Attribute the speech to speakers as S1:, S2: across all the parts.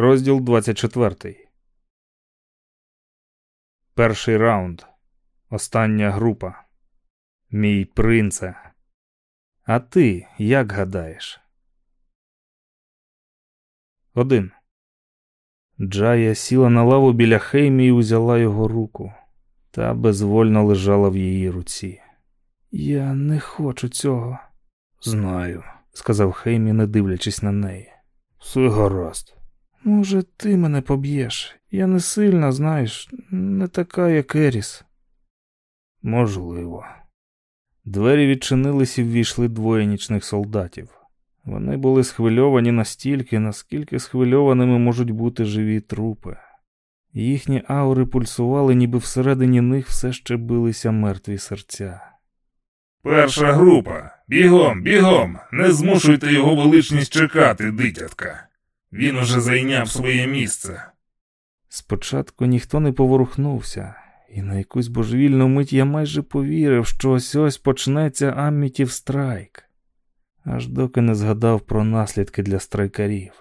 S1: Розділ 24. Перший раунд. Остання група. Мій принце. А ти як гадаєш? Один. Джая сіла на лаву біля Хеймі і узяла його руку. Та безвольно лежала в її руці. Я не хочу цього. Знаю, сказав Хеймі, не дивлячись на неї. Все гаразд. Може, ти мене поб'єш. Я не сильна, знаєш, не така, як Еріс. Можливо. Двері відчинились і ввійшли двоє нічних солдатів. Вони були схвильовані настільки, наскільки схвильованими можуть бути живі трупи. Їхні аури пульсували, ніби всередині них все ще билися мертві серця.
S2: Перша група. Бігом, бігом. Не змушуйте його величність чекати, дитятка. Він уже зайняв своє місце.
S1: Спочатку ніхто не поворухнувся, і на якусь божевільну мить я майже повірив, що ось ось почнеться Аммітів страйк, аж доки не згадав про наслідки для страйкарів.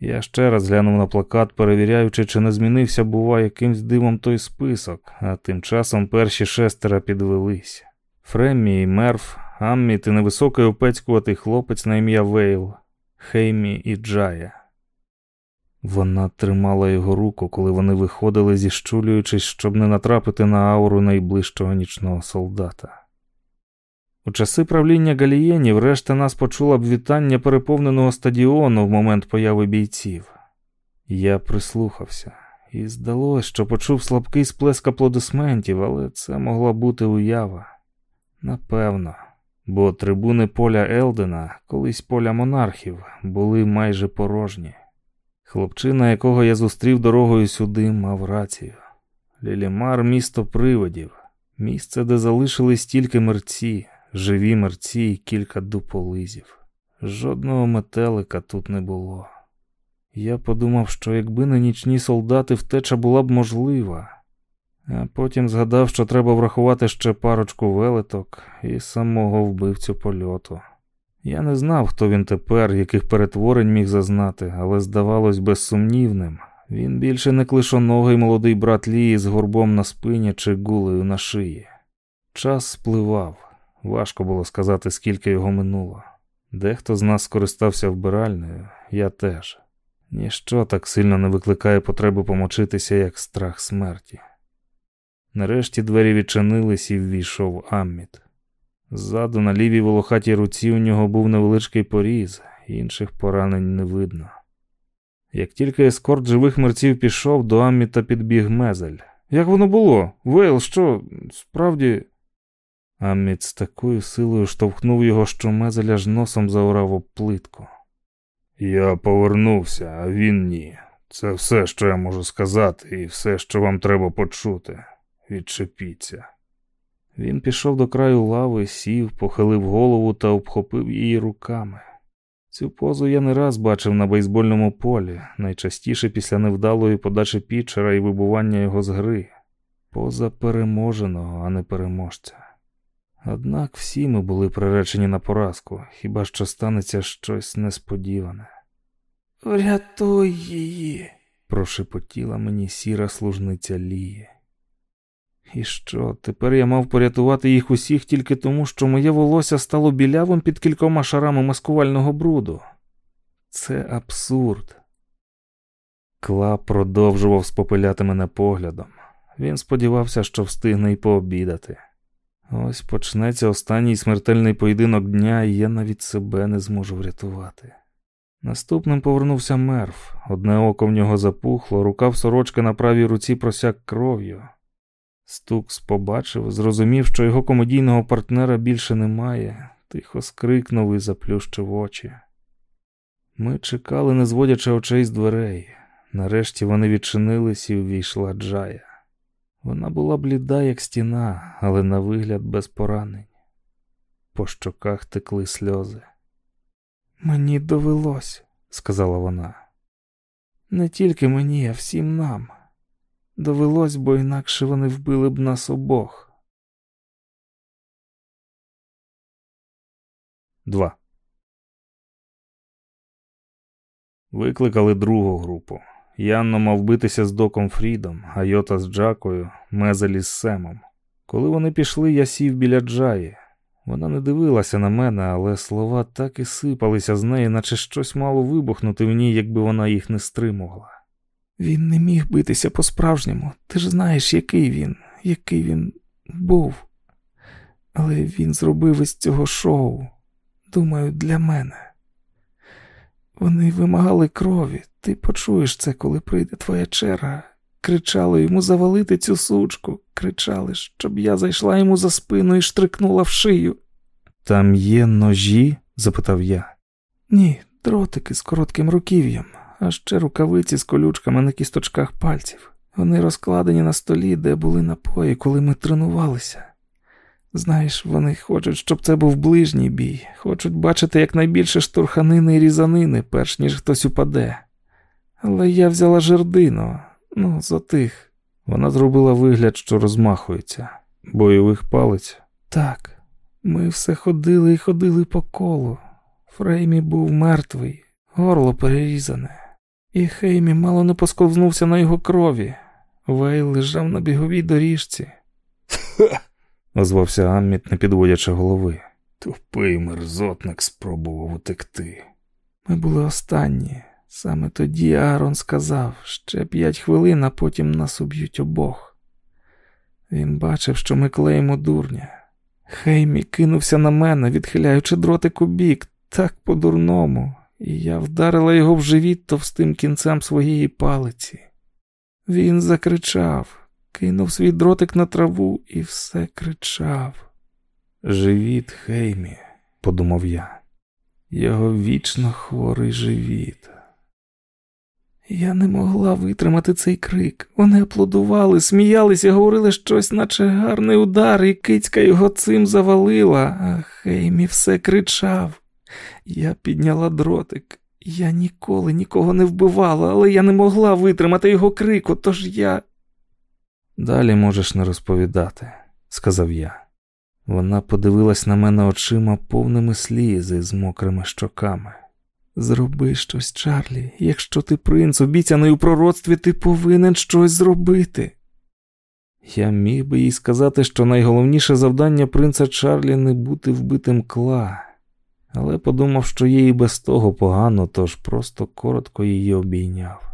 S1: Я ще раз глянув на плакат, перевіряючи, чи не змінився, бува, якимсь дивом той список, а тим часом перші шестера підвелися. Фреммі і Мерф, Амміт і невисокий опецькуватий хлопець на ім'я Вейл, Хеймі і Джая. Вона тримала його руку, коли вони виходили, зіщулюючись, щоб не натрапити на ауру найближчого нічного солдата. У часи правління галієнів решта нас почула б вітання переповненого стадіону в момент появи бійців. Я прислухався, і здалося, що почув слабкий сплеск аплодисментів, але це могла бути уява. Напевно, бо трибуни поля Елдена, колись поля монархів, були майже порожні. Хлопчина, якого я зустрів дорогою сюди, мав рацію. Лілімар місто привидів, місце, де залишились тільки мерці, живі мерці і кілька дуполизів. Жодного метелика тут не було. Я подумав, що якби не нічні солдати, втеча була б можлива, а потім згадав, що треба врахувати ще парочку велеток і самого вбивцю польоту. Я не знав, хто він тепер, яких перетворень міг зазнати, але здавалось безсумнівним. Він більше не клишоногий молодий брат Лії з горбом на спині чи гулею на шиї. Час спливав, важко було сказати, скільки його минуло. Дехто з нас скористався вбиральною, я теж. Ніщо так сильно не викликає потреби помочитися, як страх смерті. Нарешті двері відчинились і ввійшов Амміт. Ззаду на лівій волохатій руці у нього був невеличкий поріз, інших поранень не видно. Як тільки ескорт живих мерців пішов, до Амміта підбіг мезель. Як воно було? Вейл, що, справді. Амміт з такою силою штовхнув його, що мезель аж носом заорав об плитку.
S2: Я повернувся, а він ні. Це все, що я можу сказати, і все, що вам треба почути. Відчепіться.
S1: Він пішов до краю лави, сів, похилив голову та обхопив її руками. Цю позу я не раз бачив на бейсбольному полі, найчастіше після невдалої подачі пітчера і вибування його з гри. Поза переможеного, а не переможця. Однак всі ми були приречені на поразку, хіба що станеться щось несподіване. Врятуй її, прошепотіла мені сіра служниця Лії. І що, тепер я мав порятувати їх усіх тільки тому, що моє волосся стало білявим під кількома шарами маскувального бруду. Це абсурд. Кла продовжував спопиляти мене поглядом. Він сподівався, що встигне й пообідати. Ось почнеться останній смертельний поєдинок дня, і я навіть себе не зможу врятувати. Наступним повернувся мерф. Одне око в нього запухло, рукав сорочки на правій руці просяк кров'ю. Стукс побачив, зрозумів, що його комедійного партнера більше немає, тихо скрикнув і заплющив очі. Ми чекали, не зводячи очей з дверей. Нарешті вони відчинились і увійшла Джая. Вона була бліда, як стіна, але на вигляд без поранень. По щоках текли сльози. Мені довелось, сказала вона. Не тільки мені, а всім нам. Довелось, бо інакше вони вбили б нас обох. 2. Викликали другу групу. Янно мав битися з доком Фрідом, а Йота з Джакою, Мезелі з Семом. Коли вони пішли, я сів біля Джаї. Вона не дивилася на мене, але слова так і сипалися з неї, наче щось мало вибухнути в ній, якби вона їх не стримувала. Він не міг битися по-справжньому. Ти ж знаєш, який він, який він був. Але він зробив із цього шоу, думаю, для мене. Вони вимагали крові. Ти почуєш це, коли прийде твоя черга. Кричали йому завалити цю сучку, кричали, щоб я зайшла йому за спину і штрикнула в шию. Там є ножі? запитав я. Ні, дротики з коротким руків'ям, а ще рукавиці з колючками на кісточках пальців. Вони розкладені на столі, де були напої, коли ми тренувалися. Знаєш, вони хочуть, щоб це був ближній бій, хочуть бачити якнайбільше штурханини і різанини, перш ніж хтось упаде. Але я взяла жердину, ну, за тих. Вона зробила вигляд, що розмахується, бойових палець. Так, ми все ходили і ходили по колу. Фреймі був мертвий, горло перерізане, і Хеймі мало не посковзнувся на його крові. Вейл лежав на біговій доріжці. озвався Амміт, не підводячи голови. Тупий мерзотник спробував утекти. Ми були останні. Саме тоді Аарон сказав ще п'ять хвилин, а потім нас уб'ють обох. Він бачив, що ми клеїмо дурня. Хеймі кинувся на мене, відхиляючи дротик у бік, так по-дурному, і я вдарила його в живіт товстим кінцем своєї палиці. Він закричав кинув свій дротик на траву і все кричав. Живіт, Хеймі, подумав я, його вічно хворий живіт. Я не могла витримати цей крик. Вони аплодували, сміялися, говорили щось, наче гарний удар, і кицька його цим завалила, а Хеймі все кричав. Я підняла дротик. Я ніколи нікого не вбивала, але я не могла витримати його крику, тож я Далі можеш не розповідати, сказав я. Вона подивилась на мене очима повними слізи з мокрими щоками. Зроби щось, Чарлі, якщо ти принц, обіцяний у пророцтві, ти повинен щось зробити. Я міг би їй сказати, що найголовніше завдання принца Чарлі не бути вбитим кла, але подумав, що їй без того погано, тож просто коротко її обійняв.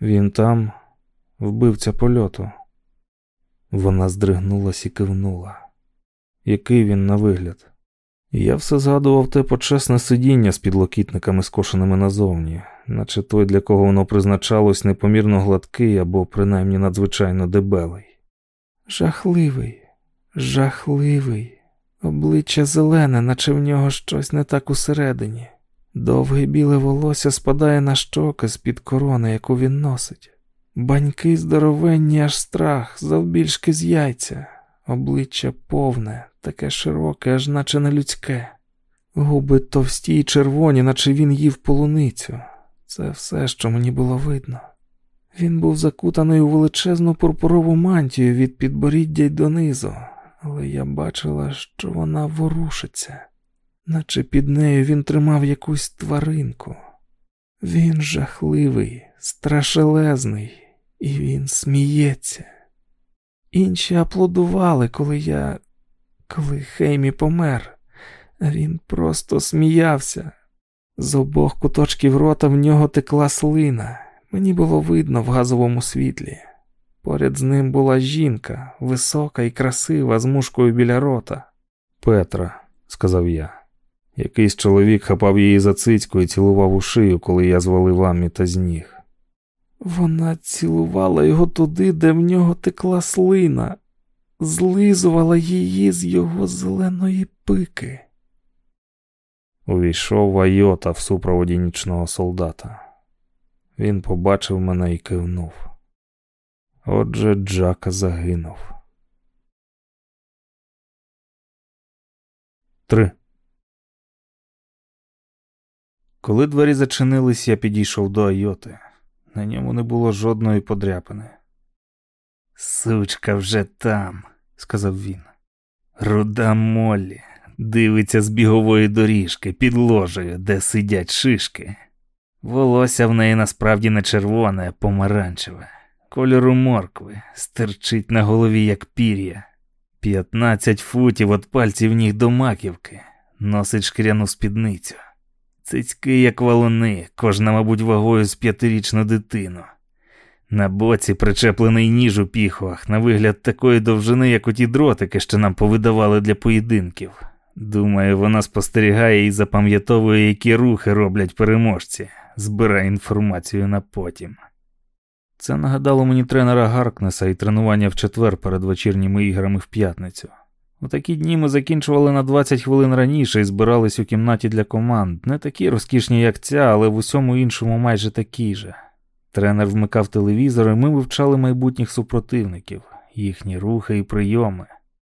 S1: Він там, вбивця польоту. Вона здригнулась і кивнула. Який він на вигляд? Я все згадував те почесне сидіння з підлокітниками, скошеними назовні, наче той, для кого воно призначалось непомірно гладкий або принаймні надзвичайно дебелий. Жахливий, жахливий, обличчя зелене, наче в нього щось не так усередині. Довге біле волосся спадає на щоки з під корони, яку він носить. Баньки здоровенні, аж страх, завбільшки з яйця, обличчя повне, таке широке, аж наче не людське, губи товсті й червоні, наче він їв полуницю. Це все, що мені було видно. Він був закутаний у величезну пурпурову мантію від підборіддя й донизу, але я бачила, що вона ворушиться, наче під нею він тримав якусь тваринку. Він жахливий, страшелезний. І він сміється. Інші аплодували, коли я, коли Хеймі помер, він просто сміявся. З обох куточків рота в нього текла слина. Мені було видно в газовому світлі. Поряд з ним була жінка, висока і красива, з мушкою біля рота. Петра, сказав я. Якийсь чоловік хапав її за цицьку і цілував у шию, коли я звалив Аміта з ніг. Вона цілувала його туди, де в нього текла слина, злизувала її з його зеленої пики. Увійшов Вайота в супроводі нічного солдата. Він побачив мене і кивнув. Отже, Джака загинув. Три. Коли двері зачинились, я підійшов до Айоти. На ньому не було жодної подряпини. Сучка вже там, сказав він. Руда Моллі дивиться з бігової доріжки під ложею, де сидять шишки. Волосся в неї насправді не червоне, а помаранчеве, кольору моркви, стирчить на голові, як пір'я, п'ятнадцять футів від пальців ніг до маківки, носить шкіряну спідницю. Цицьки, як валуни, кожна, мабуть, вагою з п'ятирічну дитину. На боці причеплений ніж у піхвах, на вигляд такої довжини, як оті дротики, що нам повидавали для поєдинків. Думаю, вона спостерігає і запам'ятовує, які рухи роблять переможці, збирає інформацію на потім. Це нагадало мені тренера Гаркнеса і тренування в четвер перед вечірніми іграми в п'ятницю. У такі дні ми закінчували на 20 хвилин раніше і збирались у кімнаті для команд, не такі розкішні, як ця, але в усьому іншому майже такі же. Тренер вмикав телевізор, і ми вивчали майбутніх супротивників, їхні рухи і прийоми.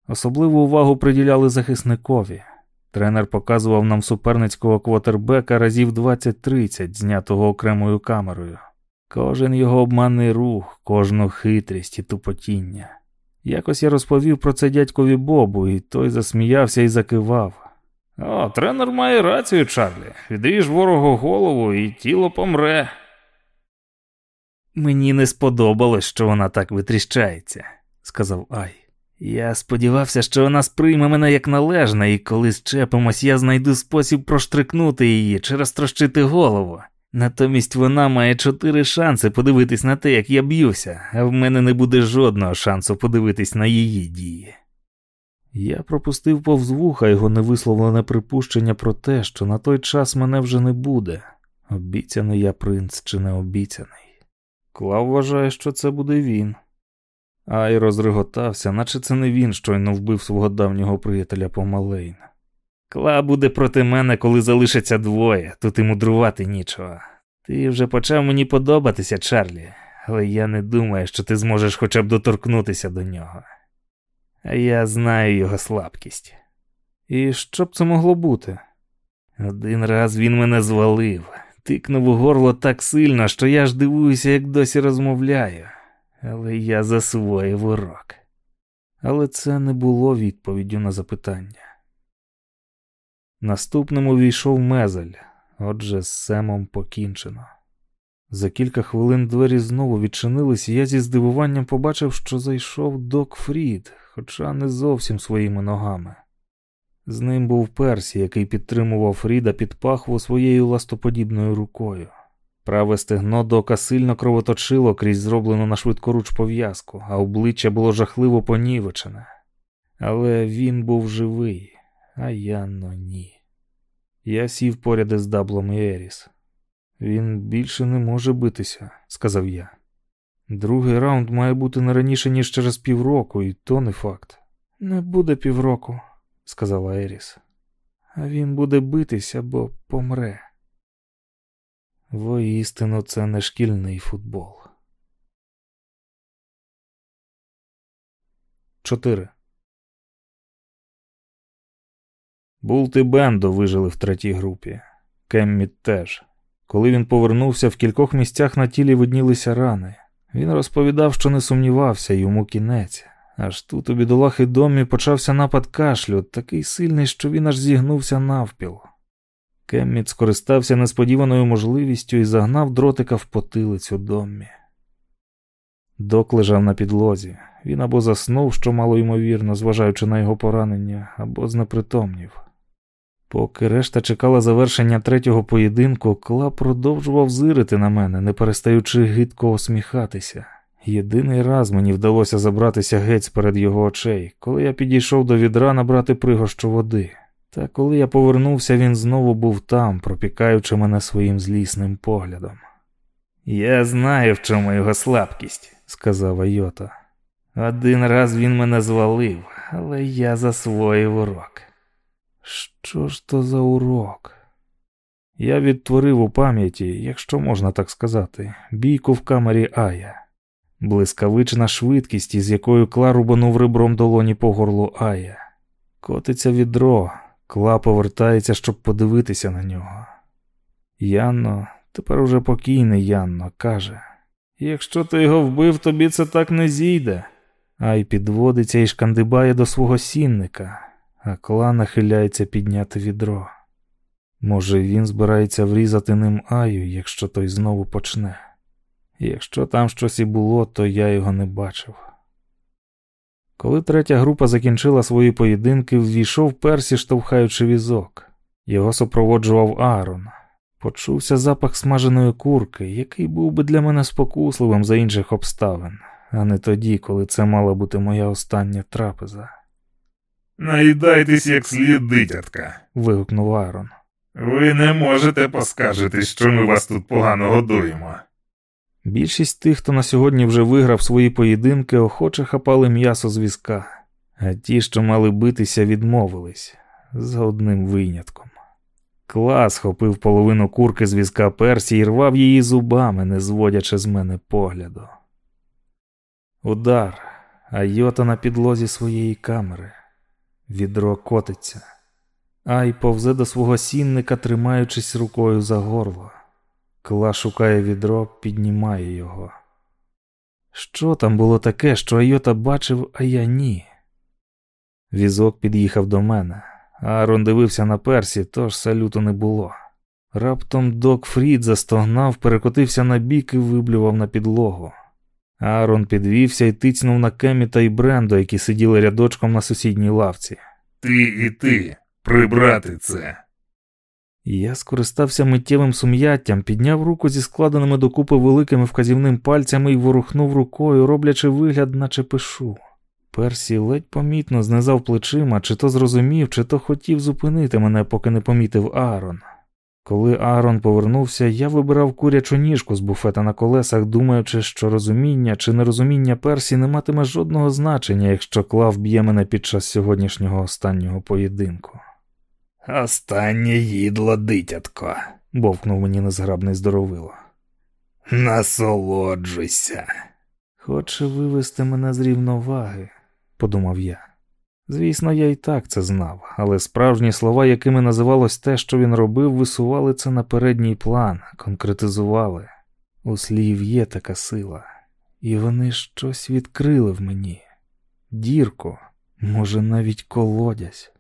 S1: Особливу увагу приділяли захисникові. Тренер показував нам суперницького квотербека разів 20-30, знятого окремою камерою. Кожен його обманний рух, кожну хитрість і тупотіння. Якось я розповів про це дядькові Бобу, і той засміявся і закивав. О, тренер має рацію, Чарлі. Відріж ворогу голову, і тіло помре. Мені не сподобалось, що вона так витріщається, сказав Ай. Я сподівався, що вона сприйме мене як належне, і коли щепимось, я знайду спосіб проштрикнути її чи розтрощити голову. Натомість вона має чотири шанси подивитись на те, як я б'юся, а в мене не буде жодного шансу подивитись на її дії. Я пропустив повз вуха його невисловлене припущення про те, що на той час мене вже не буде. Обіцяний я принц чи не обіцяний. Клав вважає, що це буде він. Ай розреготався, наче це не він щойно вбив свого давнього приятеля Помалейн. Кла буде проти мене, коли залишиться двоє, тут і мудрувати нічого. Ти вже почав мені подобатися, Чарлі, але я не думаю, що ти зможеш хоча б доторкнутися до нього. А я знаю його слабкість. І що б це могло бути? Один раз він мене звалив, тикнув у горло так сильно, що я ж дивуюся, як досі розмовляю, але я засвоїв урок. Але це не було відповіддю на запитання. Наступним увійшов мезель, отже, з Семом покінчено. За кілька хвилин двері знову відчинились, і я зі здивуванням побачив, що зайшов док Фрід, хоча не зовсім своїми ногами. З ним був Персі, який підтримував Фріда під пахву своєю ластоподібною рукою. Праве стегно дока сильно кровоточило крізь зроблену на швидкоруч пов'язку, а обличчя було жахливо понівечене. Але він був живий, а Янно ні. Я сів поряд із Даблом і Еріс. Він більше не може битися, сказав я. Другий раунд має бути не раніше, ніж через півроку, і то не факт. Не буде півроку, сказала Еріс. А він буде битися, бо помре. Воістину, це не шкільний футбол. 4. Булт і Бендо вижили в третій групі. Кемміт теж. Коли він повернувся, в кількох місцях на тілі виднілися рани. Він розповідав, що не сумнівався, йому кінець. Аж тут у бідолахи домі почався напад кашлю, такий сильний, що він аж зігнувся навпіл. Кемміт скористався несподіваною можливістю і загнав дротика в потилицю домі. Док лежав на підлозі. Він або заснув, що мало ймовірно, зважаючи на його поранення, або знепритомнів. Поки решта чекала завершення третього поєдинку, Кла продовжував зирити на мене, не перестаючи гидко усміхатися. Єдиний раз мені вдалося забратися геть перед його очей, коли я підійшов до відра набрати пригощу води. Та коли я повернувся, він знову був там, пропікаючи мене своїм злісним поглядом. Я знаю, в чому його слабкість, сказав Айота. Один раз він мене звалив, але я засвоїв урок. Що ж то за урок? Я відтворив у пам'яті, якщо можна так сказати, бійку в камері Ая, блискавична швидкість, із якою Кла рубанув ребром долоні по горлу Ая. Котиться відро, Кла повертається, щоб подивитися на нього. Янно, тепер уже покійний Янно, каже: Якщо ти його вбив, тобі це так не зійде. Ай підводиться і шкандибає до свого сінника а кла нахиляється підняти відро. Може, він збирається врізати ним Аю, якщо той знову почне. Якщо там щось і було, то я його не бачив. Коли третя група закінчила свої поєдинки, ввійшов Персі, штовхаючи візок. Його супроводжував Аарон. Почувся запах смаженої курки, який був би для мене спокусливим за інших обставин, а не тоді, коли це мала бути моя остання трапеза.
S2: Наїдайтесь як слід, дитятка,
S1: вигукнув Аарон.
S2: Ви не можете поскаржити, що ми вас тут погано годуємо.
S1: Більшість тих, хто на сьогодні вже виграв свої поєдинки, охоче хапали м'ясо з візка, а ті, що мали битися, відмовились за одним винятком. Клас хопив половину курки з візка Персі і рвав її зубами, не зводячи з мене погляду. Удар, а йота на підлозі своєї камери. Відро котиться, Ай повзе до свого сінника, тримаючись рукою за горло. Кла шукає відро, піднімає його. Що там було таке, що Айота бачив, а я ні? Візок під'їхав до мене. Аарон дивився на персі, тож салюту не було. Раптом док Фрід застогнав, перекотився на бік і виблював на підлогу. Аарон підвівся і тицнув на Кеміта і Брендо, які сиділи рядочком на сусідній лавці.
S2: Ти і ти, прибрати це.
S1: Я скористався миттєвим сум'яттям, підняв руку зі складеними докупи великими вказівним пальцями і ворухнув рукою, роблячи вигляд, наче пишу. Персі ледь помітно знизав плечима, чи то зрозумів, чи то хотів зупинити мене, поки не помітив Аарон. Коли Аарон повернувся, я вибирав курячу ніжку з буфета на колесах, думаючи, що розуміння чи нерозуміння Персі не матиме жодного значення, якщо клав б'є мене під час сьогоднішнього останнього поєдинку.
S3: Останнє їдло, дитятко,
S1: бовкнув мені незграбний здоровило.
S3: Насолоджуйся.
S1: Хоче вивести мене з рівноваги, подумав я. Звісно, я і так це знав, але справжні слова, якими називалось те, що він робив, висували це на передній план, конкретизували. У слів є така сила, і вони щось відкрили в мені. Дірку, може, навіть колодязь.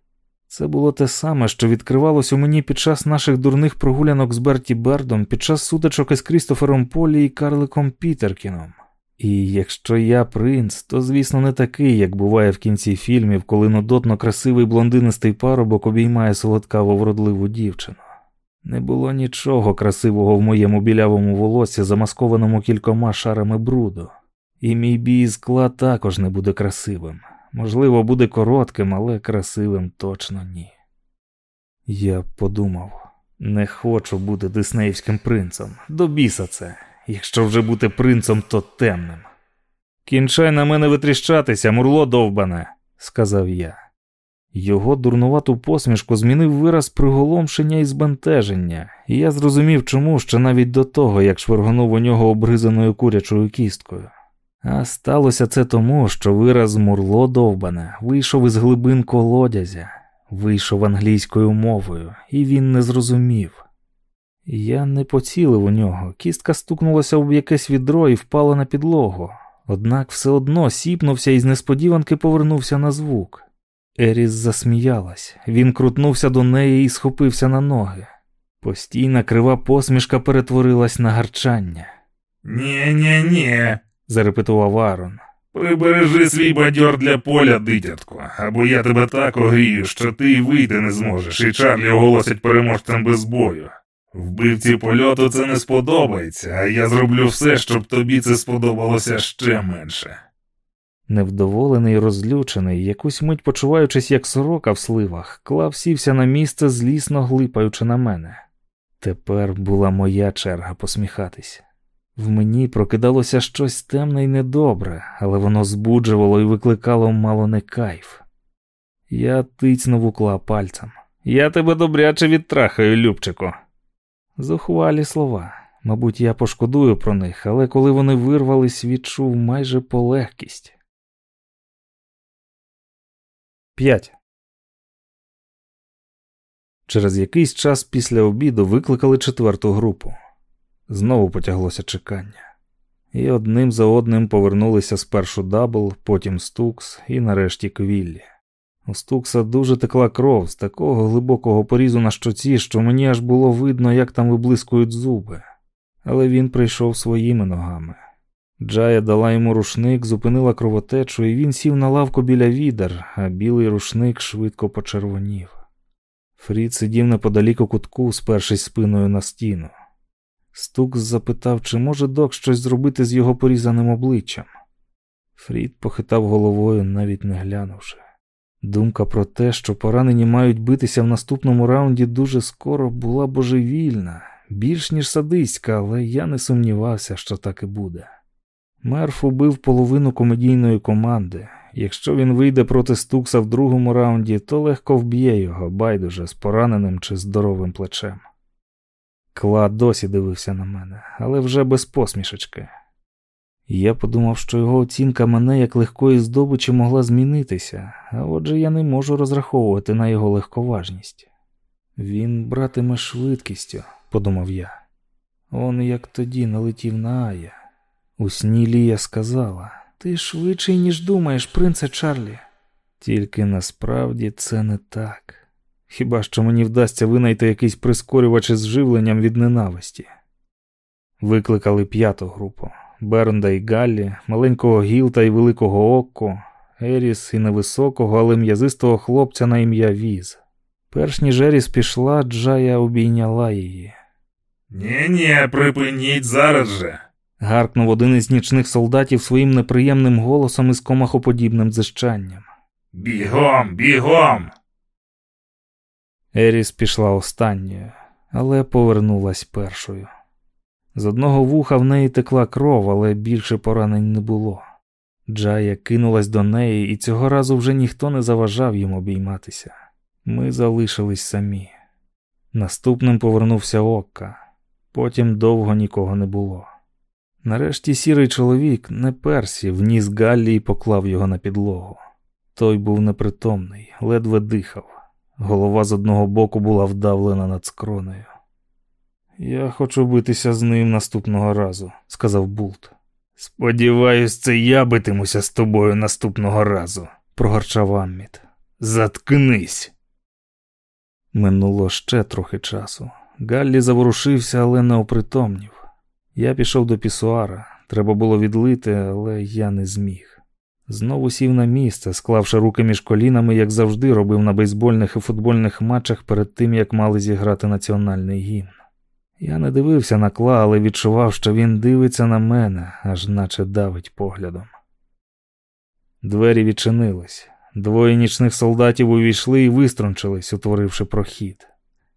S1: Це було те саме, що відкривалось у мені під час наших дурних прогулянок з Берті Бердом, під час сутичок із Крістофером Полі і Карликом Пітеркіном. І якщо я принц, то звісно не такий, як буває в кінці фільмів, коли нудотно красивий блондинистий парубок обіймає солодкаво вродливу дівчину. Не було нічого красивого в моєму білявому волосі, замаскованому кількома шарами бруду, і мій бій скла також не буде красивим. Можливо, буде коротким, але красивим точно ні. Я подумав, не хочу бути диснеївським принцем. До біса це. Якщо вже бути принцем, то темним. Кінчай на мене витріщатися, мурло довбане, сказав я. Його дурнувату посмішку змінив вираз приголомшення і збентеження, і я зрозумів, чому ще навіть до того, як швиргонув у нього обризаною курячою кісткою. А сталося це тому, що вираз мурло довбане вийшов із глибин колодязя, вийшов англійською мовою, і він не зрозумів. Я не поцілив у нього, кістка стукнулася об якесь відро і впала на підлогу, однак все одно сіпнувся і з несподіванки повернувся на звук. Еріс засміялась, він крутнувся до неї і схопився на ноги. Постійна крива посмішка перетворилась на гарчання.
S2: Нє нє нє
S1: зарепетував Арон.
S2: Прибережи свій бадьор для поля, дитятко, або я тебе так огрію, що ти й вийти не зможеш, і Чарлі оголосять переможцем без бою. Вбивці польоту це не сподобається, а я зроблю все, щоб тобі це сподобалося ще менше.
S1: Невдоволений, розлючений, якусь мить почуваючись, як сорока в сливах, клав сівся на місце, злісно глипаючи на мене. Тепер була моя черга посміхатись. В мені прокидалося щось темне і недобре, але воно збуджувало і викликало мало не кайф. Я тицнув укла пальцем. Я тебе добряче відтрахаю, Любчику. Зухвалі слова. Мабуть, я пошкодую про них, але коли вони вирвались, відчув майже полегкість. 5. Через якийсь час після обіду викликали четверту групу. Знову потяглося чекання, і одним за одним повернулися спершу Дабл, потім Стукс і нарешті Квіллі. У Стукса дуже текла кров з такого глибокого порізу на щоці, що мені аж було видно, як там виблискують зуби. Але він прийшов своїми ногами. Джая дала йому рушник, зупинила кровотечу, і він сів на лавку біля відер, а білий рушник швидко почервонів. Фрід сидів неподалік у кутку, спершись спиною на стіну. Стукс запитав, чи може док щось зробити з його порізаним обличчям. Фрід похитав головою, навіть не глянувши. Думка про те, що поранені мають битися в наступному раунді дуже скоро, була божевільна, більш ніж садиська, але я не сумнівався, що так і буде. Мерф убив половину комедійної команди. Якщо він вийде проти Стукса в другому раунді, то легко вб'є його, байдуже з пораненим чи здоровим плечем. Кла досі дивився на мене, але вже без посмішечки. Я подумав, що його оцінка мене як легкої здобичі могла змінитися, а отже я не можу розраховувати на його легковажність. Він братиме швидкістю, подумав я. Он як тоді налетів на Ая. У сні Лія сказала: Ти швидший, ніж думаєш, принце Чарлі. Тільки насправді це не так. Хіба що мені вдасться винайти якийсь прискорювач із живленням від ненависті. Викликали п'яту групу Бернда і Галлі, маленького Гілта і великого Окко, Еріс і невисокого, але м'язистого хлопця на ім'я Віз. Перш ніж Еріс пішла, Джая обійняла її.
S2: Нє нє припиніть зараз же.
S1: Гаркнув один із нічних солдатів своїм неприємним голосом із комахоподібним дзижчанням.
S2: Бігом, бігом.
S1: Еріс пішла останньою, але повернулась першою. З одного вуха в неї текла кров, але більше поранень не було. Джая кинулась до неї, і цього разу вже ніхто не заважав їм обійматися. Ми залишились самі. Наступним повернувся Окка, потім довго нікого не було. Нарешті сірий чоловік, не персі, вніс Галлі і поклав його на підлогу. Той був непритомний, ледве дихав. Голова з одного боку була вдавлена над скронею. Я хочу битися з ним наступного разу, сказав Булт.
S3: Сподіваюсь, це я битимуся з тобою наступного разу,
S1: прогорчав Амміт.
S3: Заткнись.
S1: Минуло ще трохи часу. Галлі заворушився, але не опритомнів. Я пішов до пісуара. Треба було відлити, але я не зміг. Знову сів на місце, склавши руки між колінами, як завжди робив на бейсбольних і футбольних матчах перед тим, як мали зіграти національний гімн. Я не дивився на кла, але відчував, що він дивиться на мене, аж наче давить поглядом. Двері відчинились. Двоє нічних солдатів увійшли і виструнчились, утворивши прохід.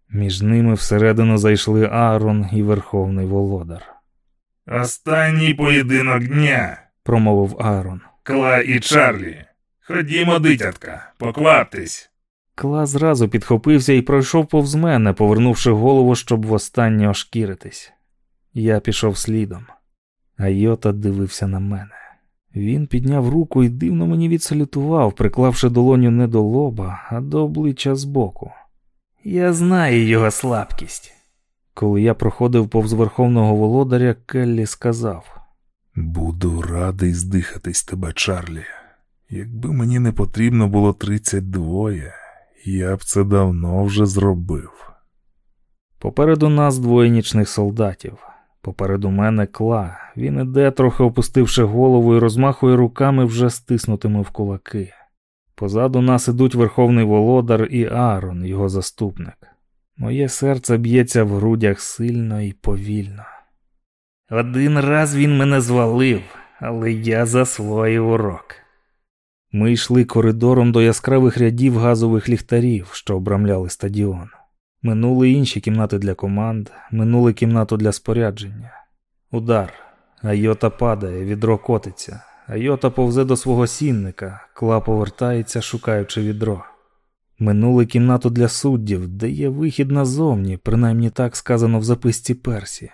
S1: Між ними всередину зайшли Аарон і Верховний Володар.
S2: Останній поєдинок дня,
S1: промовив Аарон.
S2: Кла і Чарлі. Ходімо, дитятка, покваптесь.
S1: Кла зразу підхопився і пройшов повз мене, повернувши голову, щоб востаннє ошкіритись. Я пішов слідом, а Йота дивився на мене. Він підняв руку і дивно мені відсалютував, приклавши долоню не до лоба, а до обличчя збоку.
S3: Я знаю його слабкість.
S1: Коли я проходив повз верховного володаря, Келлі сказав:
S4: Буду радий здихатись тебе, Чарлі. Якби мені не потрібно було тридцять двоє, я б це давно вже зробив.
S1: Попереду нас двоє нічних солдатів. Попереду мене кла. Він іде, трохи опустивши голову і розмахує руками вже стиснутими в кулаки. Позаду нас ідуть Верховний Володар і Аарон, його заступник. Моє серце б'ється в грудях сильно і повільно.
S3: Один раз він мене звалив, але я засвоїв урок.
S1: Ми йшли коридором до яскравих рядів газових ліхтарів, що обрамляли стадіон. Минули інші кімнати для команд, минули кімнату для спорядження. Удар. Айота падає, відро котиться. Айота повзе до свого сінника, кла повертається, шукаючи відро. Минули кімнату для суддів, де є вихід назовні, принаймні так сказано в записці Персі.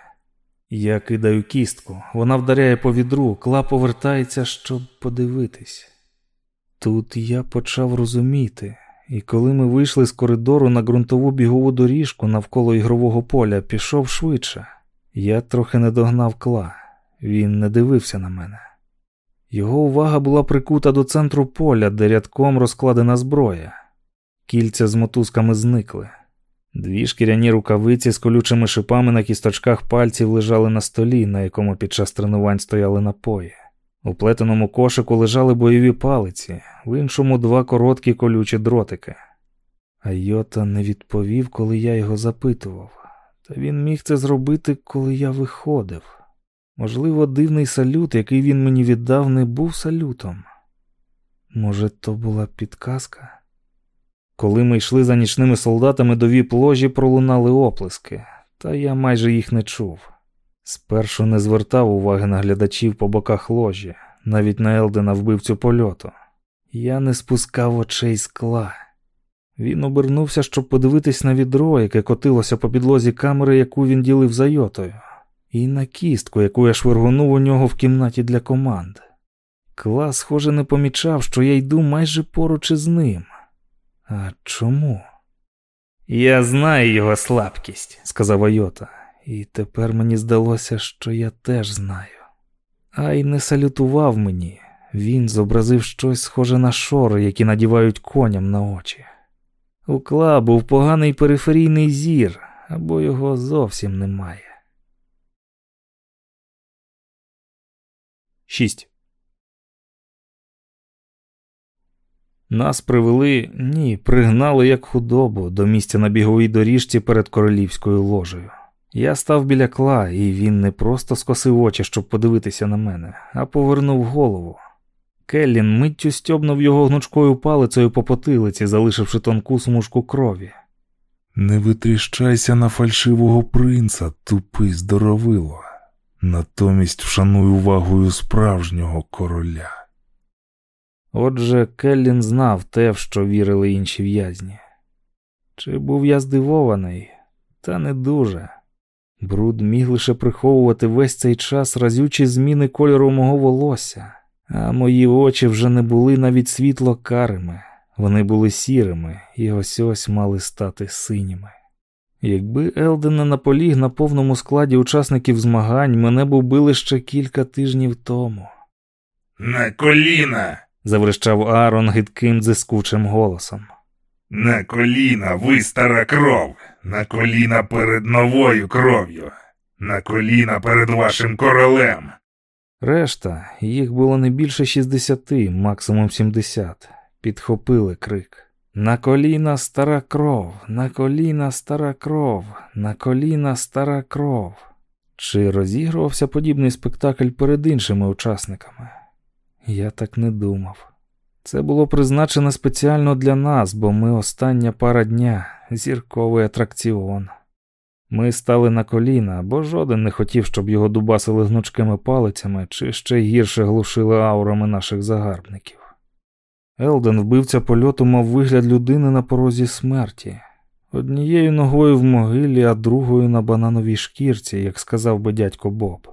S1: Я кидаю кістку, вона вдаряє по відру, кла повертається, щоб подивитись. Тут я почав розуміти, і коли ми вийшли з коридору на ґрунтову бігову доріжку навколо ігрового поля, пішов швидше. Я трохи не догнав кла, він не дивився на мене. Його увага була прикута до центру поля, де рядком розкладена зброя. Кільця з мотузками зникли. Дві шкіряні рукавиці з колючими шипами на кісточках пальців лежали на столі, на якому під час тренувань стояли напої. У плетеному кошику лежали бойові палиці, в іншому два короткі колючі дротики. А Йота не відповів, коли я його запитував, та він міг це зробити, коли я виходив. Можливо, дивний салют, який він мені віддав, не був салютом. Може, то була підказка? Коли ми йшли за нічними солдатами до віп ложі, пролунали оплески, та я майже їх не чув. Спершу не звертав уваги на глядачів по боках ложі, навіть на Елдена вбивцю польоту. Я не спускав очей скла. Він обернувся, щоб подивитись на відро, яке котилося по підлозі камери, яку він ділив за йотою, і на кістку, яку я швиргонув у нього в кімнаті для команд. Клас, схоже, не помічав, що я йду майже поруч із ним. А чому? Я знаю його слабкість, сказав Айота, і тепер мені здалося, що я теж знаю. Ай не салютував мені. Він зобразив щось схоже на шори, які надівають коням на очі. У Кла був поганий периферійний зір, або його зовсім немає. 6. Нас привели, ні, пригнали як худобу до місця на біговій доріжці перед королівською ложею. Я став біля кла, і він не просто скосив очі, щоб подивитися на мене, а повернув голову. Келлін миттю стьобнув його гнучкою палицею по потилиці, залишивши тонку смужку крові.
S4: Не витріщайся на фальшивого принца, тупий здоровило. Натомість вшануй увагою справжнього короля.
S1: Отже, Келлін знав те, в що вірили інші в'язні. Чи був я здивований? Та не дуже. Бруд міг лише приховувати весь цей час разючі зміни кольору мого волосся, а мої очі вже не були навіть світло карими, вони були сірими і ось ось мали стати синіми. Якби Елден не наполіг на повному складі учасників змагань, мене б убили ще кілька тижнів тому.
S2: На коліна!
S1: заврищав Аарон гидким дзискучим голосом.
S2: На коліна, ви стара кров, на коліна перед новою кров'ю, на коліна перед вашим королем.
S1: Решта, їх було не більше 60, максимум 70, підхопили крик. На коліна стара кров, на коліна стара кров, на коліна стара кров. Чи розігрувався подібний спектакль перед іншими учасниками? Я так не думав. Це було призначено спеціально для нас, бо ми остання пара дня, зірковий атракціон. Ми стали на коліна, бо жоден не хотів, щоб його дубасили гнучкими палицями чи ще гірше глушили аурами наших загарбників. Елден, вбивця польоту, мав вигляд людини на порозі смерті, однією ногою в могилі, а другою на банановій шкірці, як сказав би дядько Боб.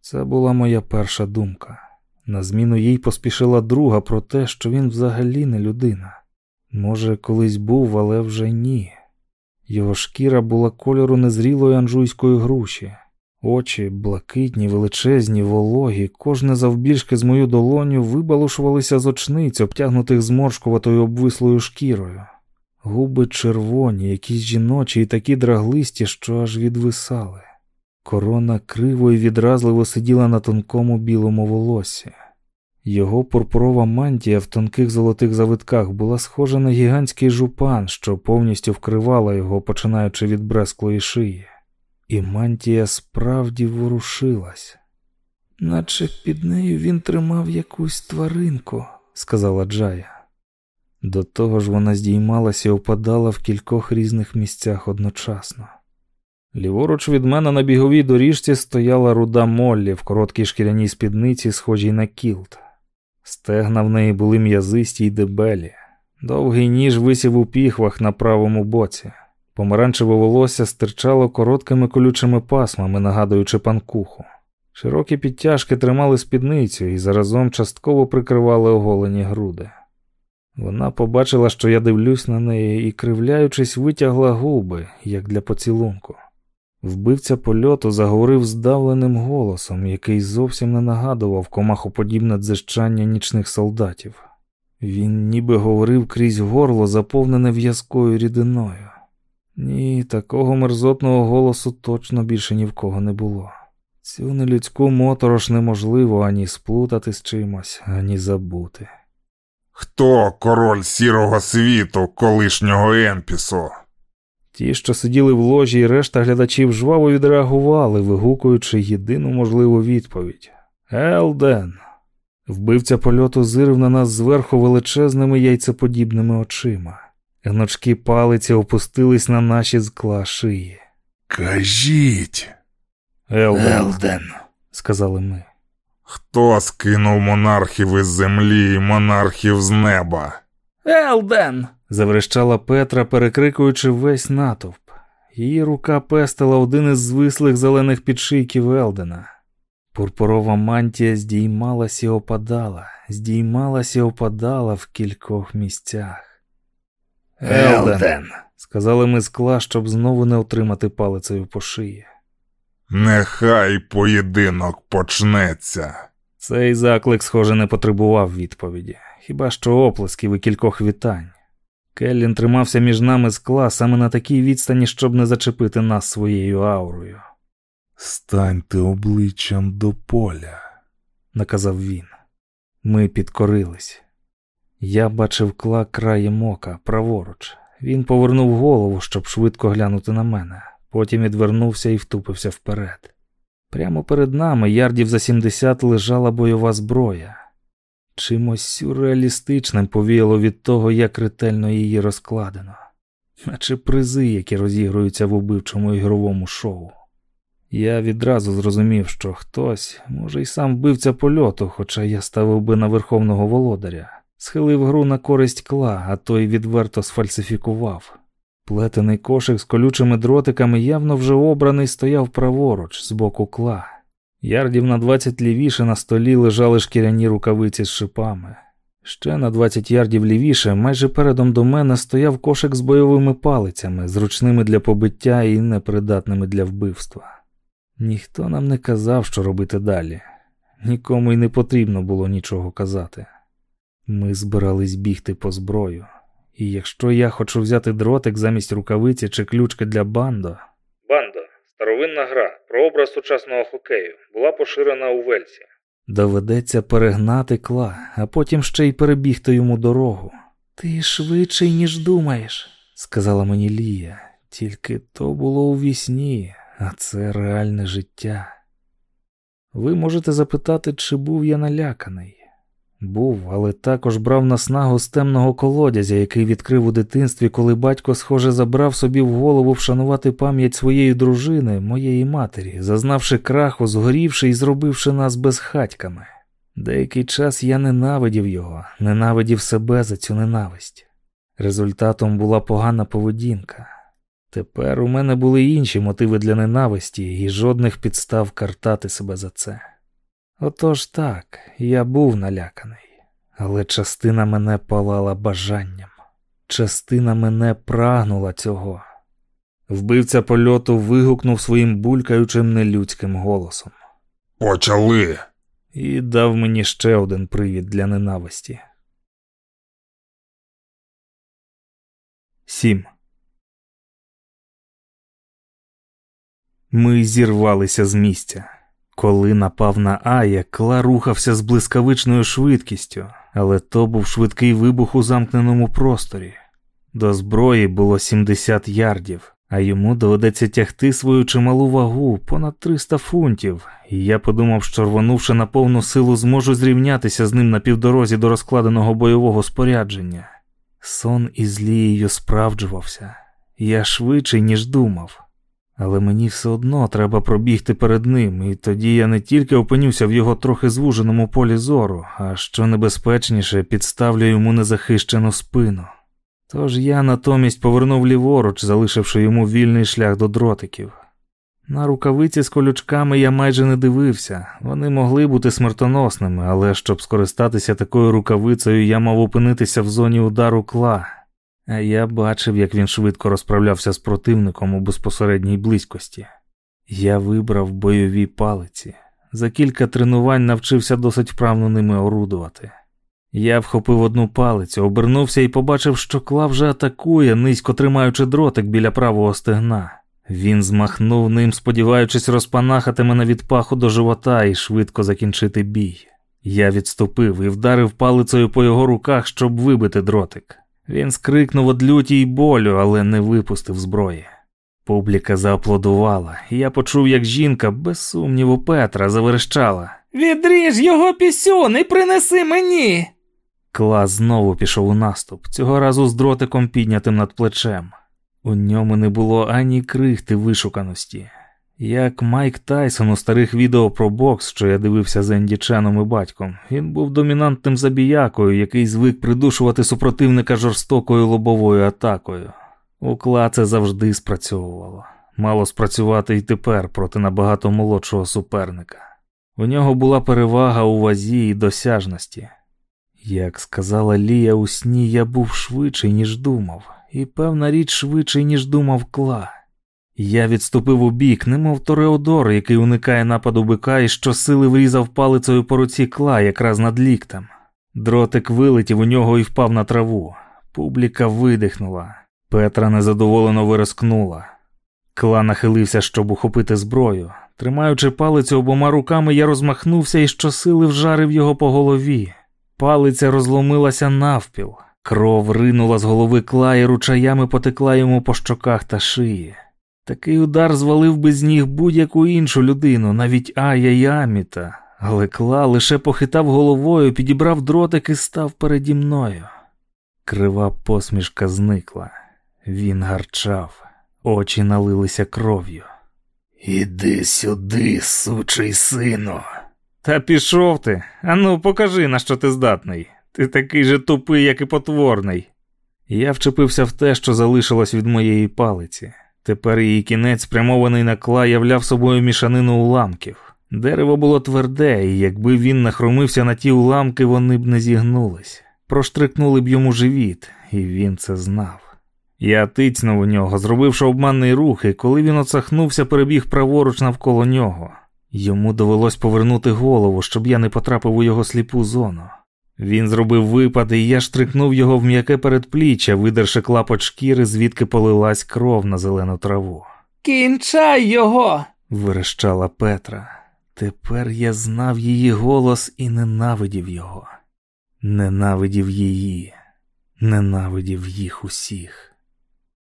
S1: Це була моя перша думка. На зміну їй поспішила друга про те, що він взагалі не людина. Може, колись був, але вже ні. Його шкіра була кольору незрілої анжуйської груші, очі, блакитні, величезні, вологі, кожне завбільшки з мою долоню вибалушувалися з очниць, обтягнутих зморшкуватою обвислою шкірою. Губи червоні, якісь жіночі і такі драглисті, що аж відвисали. Корона криво і відразливо сиділа на тонкому білому волосі. Його пурпурова мантія в тонких золотих завитках була схожа на гігантський жупан, що повністю вкривала його, починаючи від бресклої шиї, і мантія справді ворушилась. Наче під нею він тримав якусь тваринку, сказала Джая. До того ж вона здіймалася і опадала в кількох різних місцях одночасно. Ліворуч від мене на біговій доріжці стояла руда Моллі в короткій шкіряній спідниці, схожій на кілт. Стегна в неї були м'язисті й дебелі. Довгий ніж висів у піхвах на правому боці. Помаранчеве волосся стирчало короткими колючими пасмами, нагадуючи панкуху. Широкі підтяжки тримали спідницю і заразом частково прикривали оголені груди. Вона побачила, що я дивлюсь на неї і, кривляючись, витягла губи, як для поцілунку. Вбивця польоту заговорив здавленим голосом, який зовсім не нагадував комахоподібне дзижчання нічних солдатів. Він ніби говорив крізь горло, заповнене в'язкою рідиною. Ні, такого мерзотного голосу точно більше ні в кого не було. Цю нелюдську моторош неможливо ані сплутати з чимось, ані забути.
S4: Хто король сірого світу, колишнього Емпісу?
S1: Ті, що сиділи в ложі, і решта глядачів жваво відреагували, вигукуючи єдину можливу відповідь Елден. Вбивця польоту зирив на нас зверху величезними яйцеподібними очима. Гнучки палиці опустились на наші схилені шиї.
S4: Кажіть,
S1: Елден,
S3: Елден.
S1: сказали ми.
S4: хто скинув монархів із землі і монархів з неба?
S3: Елден.
S1: Заврещала Петра, перекрикуючи весь натовп. Її рука пестила один із звислих зелених підшийків Елдена. Пурпурова мантія здіймалась і опадала, здіймалась і опадала в кількох місцях.
S3: Елден.
S1: сказали ми скла, щоб знову не отримати палицею по шиї.
S4: Нехай поєдинок почнеться.
S1: Цей заклик, схоже, не потребував відповіді, хіба що оплесків і кількох вітань. Келлін тримався між нами скла саме на такій відстані, щоб не зачепити нас своєю аурою,
S4: Станьте обличчям до поля.
S1: наказав він. Ми підкорились. Я бачив кла краєм ока, праворуч. Він повернув голову, щоб швидко глянути на мене, потім відвернувся і втупився вперед. Прямо перед нами, ярдів за 70, лежала бойова зброя. Чимось сюрреалістичним повіяло від того, як ретельно її розкладено, наче призи, які розігруються в убивчому ігровому шоу. Я відразу зрозумів, що хтось, може, й сам вбивця польоту, хоча я ставив би на верховного володаря, схилив гру на користь кла, а той відверто сфальсифікував. Плетений кошик з колючими дротиками явно вже обраний стояв праворуч, з боку кла. Ярдів на 20 лівіше на столі лежали шкіряні рукавиці з шипами. Ще на 20 ярдів лівіше, майже передом до мене, стояв кошик з бойовими палицями, зручними для побиття і непридатними для вбивства. Ніхто нам не казав, що робити далі. Нікому й не потрібно було нічого казати. Ми збирались бігти по зброю, і якщо я хочу взяти дротик замість рукавиці чи ключки для бандо. Бандо старовинна гра, прообраз сучасного хокею, була поширена у Вельсі. Доведеться перегнати кла, а потім ще й перебігти йому дорогу. Ти швидший, ніж думаєш, сказала мені Лія, тільки то було у вісні, а це реальне життя. Ви можете запитати, чи був я наляканий. Був, але також брав наснагу з темного колодязя, який відкрив у дитинстві, коли батько, схоже, забрав собі в голову вшанувати пам'ять своєї дружини, моєї матері, зазнавши краху, згорівши і зробивши нас безхатьками. Деякий час я ненавидів його, ненавидів себе за цю ненависть. Результатом була погана поведінка. Тепер у мене були інші мотиви для ненависті і жодних підстав картати себе за це. Отож так, я був наляканий, але частина мене палала бажанням, частина мене прагнула цього. Вбивця польоту вигукнув своїм булькаючим нелюдським голосом
S4: Почали.
S1: і дав мені ще один привід для ненависті. 7. Ми зірвалися з місця. Коли напав на Ая, Кла рухався з блискавичною швидкістю, але то був швидкий вибух у замкненому просторі. До зброї було 70 ярдів, а йому доведеться тягти свою чималу вагу понад 300 фунтів, і я подумав, що рванувши на повну силу, зможу зрівнятися з ним на півдорозі до розкладеного бойового спорядження. Сон із Лією справджувався, я швидший, ніж думав. Але мені все одно треба пробігти перед ним, і тоді я не тільки опинюся в його трохи звуженому полі зору, а що небезпечніше, підставлю йому незахищену спину. Тож я натомість повернув ліворуч, залишивши йому вільний шлях до дротиків. На рукавиці з колючками я майже не дивився, вони могли бути смертоносними, але щоб скористатися такою рукавицею, я мав опинитися в зоні удару кла. А я бачив, як він швидко розправлявся з противником у безпосередній близькості. Я вибрав бойові палиці. За кілька тренувань навчився досить вправно ними орудувати. Я вхопив одну палицю, обернувся і побачив, що кла вже атакує, низько тримаючи дротик біля правого стегна. Він змахнув ним, сподіваючись розпанахати мене від паху до живота і швидко закінчити бій. Я відступив і вдарив палицею по його руках, щоб вибити дротик. Він скрикнув од люті й болю, але не випустив зброї. Публіка зааплодувала, і я почув, як жінка, без сумніву, Петра, заверещала.
S3: Відріж його пісюн і принеси мені.
S1: Клас знову пішов у наступ, цього разу з дротиком піднятим над плечем. У ньому не було ані крихти вишуканості. Як Майк Тайсон у старих відео про бокс, що я дивився з Енді Ченом і батьком, він був домінантним забіякою, який звик придушувати супротивника жорстокою лобовою атакою. У Кла це завжди спрацьовувало. Мало спрацювати і тепер проти набагато молодшого суперника. У нього була перевага у вазі і досяжності. Як сказала Лія у сні, я був швидший, ніж думав, і певна річ швидший, ніж думав кла. Я відступив у бік, немов Тореодор, який уникає нападу бика і щосили врізав палицею по руці кла якраз над ліктем. Дротик вилетів у нього і впав на траву. Публіка видихнула. Петра незадоволено вироскнула. Кла нахилився, щоб ухопити зброю. Тримаючи палицю обома руками, я розмахнувся і щосили вжарив його по голові. Палиця розломилася навпіл. Кров ринула з голови кла і ручаями потекла йому по щоках та шиї. Такий удар звалив би з ніг будь-яку іншу людину, навіть Ая й Аміта, але кла лише похитав головою, підібрав дротик і став переді мною. Крива посмішка зникла. Він гарчав, очі налилися кров'ю.
S3: Іди сюди, сучий сину.
S1: Та пішов ти. Ану, покажи, на що ти здатний. Ти такий же тупий, як і потворний. Я вчепився в те, що залишилось від моєї палиці. Тепер її кінець, спрямований на кла, являв собою мішанину уламків. Дерево було тверде, і якби він нахромився на ті уламки, вони б не зігнулись. Проштрикнули б йому живіт, і він це знав. Я тицьнув у нього, зробивши обманний рух, і коли він оцахнувся, перебіг праворуч навколо нього. Йому довелось повернути голову, щоб я не потрапив у його сліпу зону. Він зробив випад, і я штрикнув його в м'яке передпліччя, видерши клапоть шкіри, звідки полилась кров на зелену траву.
S3: Кінчай його.
S1: Верещала Петра. Тепер я знав її голос і ненавидів його. Ненавидів її, ненавидів їх усіх.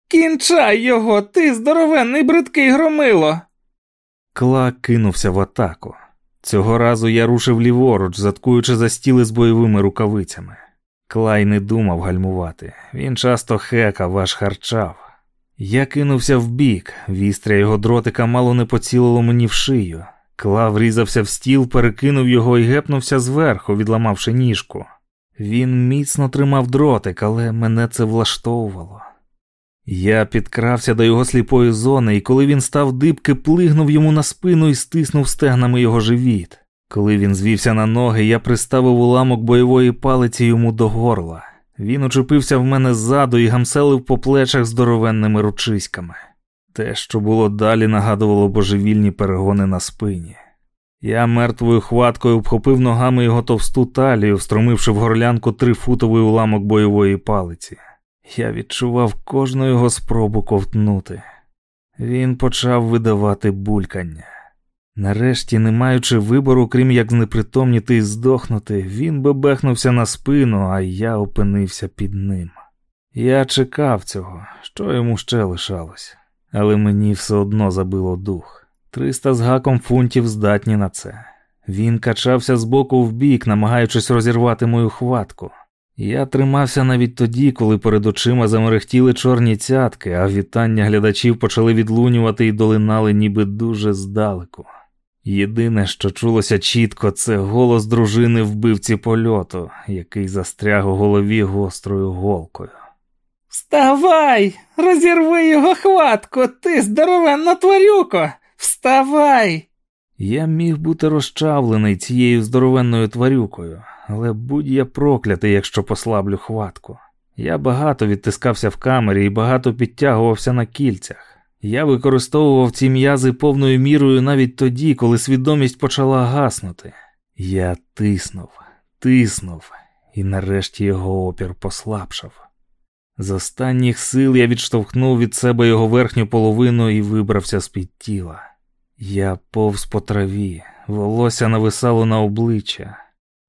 S3: Кінчай його, ти здоровенний бридкий громило.
S1: Кла кинувся в атаку. Цього разу я рушив ліворуч, заткуючи за стіли з бойовими рукавицями. Клай не думав гальмувати, він часто хекав, аж харчав. Я кинувся вбік, вістря його дротика мало не поцілило мені в шию. Кла врізався в стіл, перекинув його і гепнувся зверху, відламавши ніжку. Він міцно тримав дротик, але мене це влаштовувало. Я підкрався до його сліпої зони, і коли він став дибки, плигнув йому на спину і стиснув стегнами його живіт. Коли він звівся на ноги, я приставив уламок бойової палиці йому до горла. Він учепився в мене ззаду і гамселив по плечах здоровенними ручиськами. Те, що було далі, нагадувало божевільні перегони на спині. Я мертвою хваткою обхопив ногами його товсту талію, встромивши в горлянку трифутовий уламок бойової палиці. Я відчував кожну його спробу ковтнути. Він почав видавати булькання. Нарешті, не маючи вибору, крім як знепритомніти і здохнути, він бебехнувся на спину, а я опинився під ним. Я чекав цього, що йому ще лишалось, але мені все одно забило дух. Триста з гаком фунтів здатні на це. Він качався з боку в бік, намагаючись розірвати мою хватку. Я тримався навіть тоді, коли перед очима замерехтіли чорні цятки, а вітання глядачів почали відлунювати і долинали ніби дуже здалеку. Єдине, що чулося чітко, це голос дружини вбивці польоту, який застряг у голові гострою голкою.
S3: Вставай, розірви його хватку, ти здоровенна тварюко! Вставай!
S1: Я міг бути розчавлений цією здоровенною тварюкою, але будь я проклятий, якщо послаблю хватку. Я багато відтискався в камері і багато підтягувався на кільцях. Я використовував ці м'язи повною мірою навіть тоді, коли свідомість почала гаснути. Я тиснув, тиснув, і нарешті його опір послабшав. З останніх сил я відштовхнув від себе його верхню половину і вибрався з під тіла. Я повз по траві, волосся нависало на обличчя,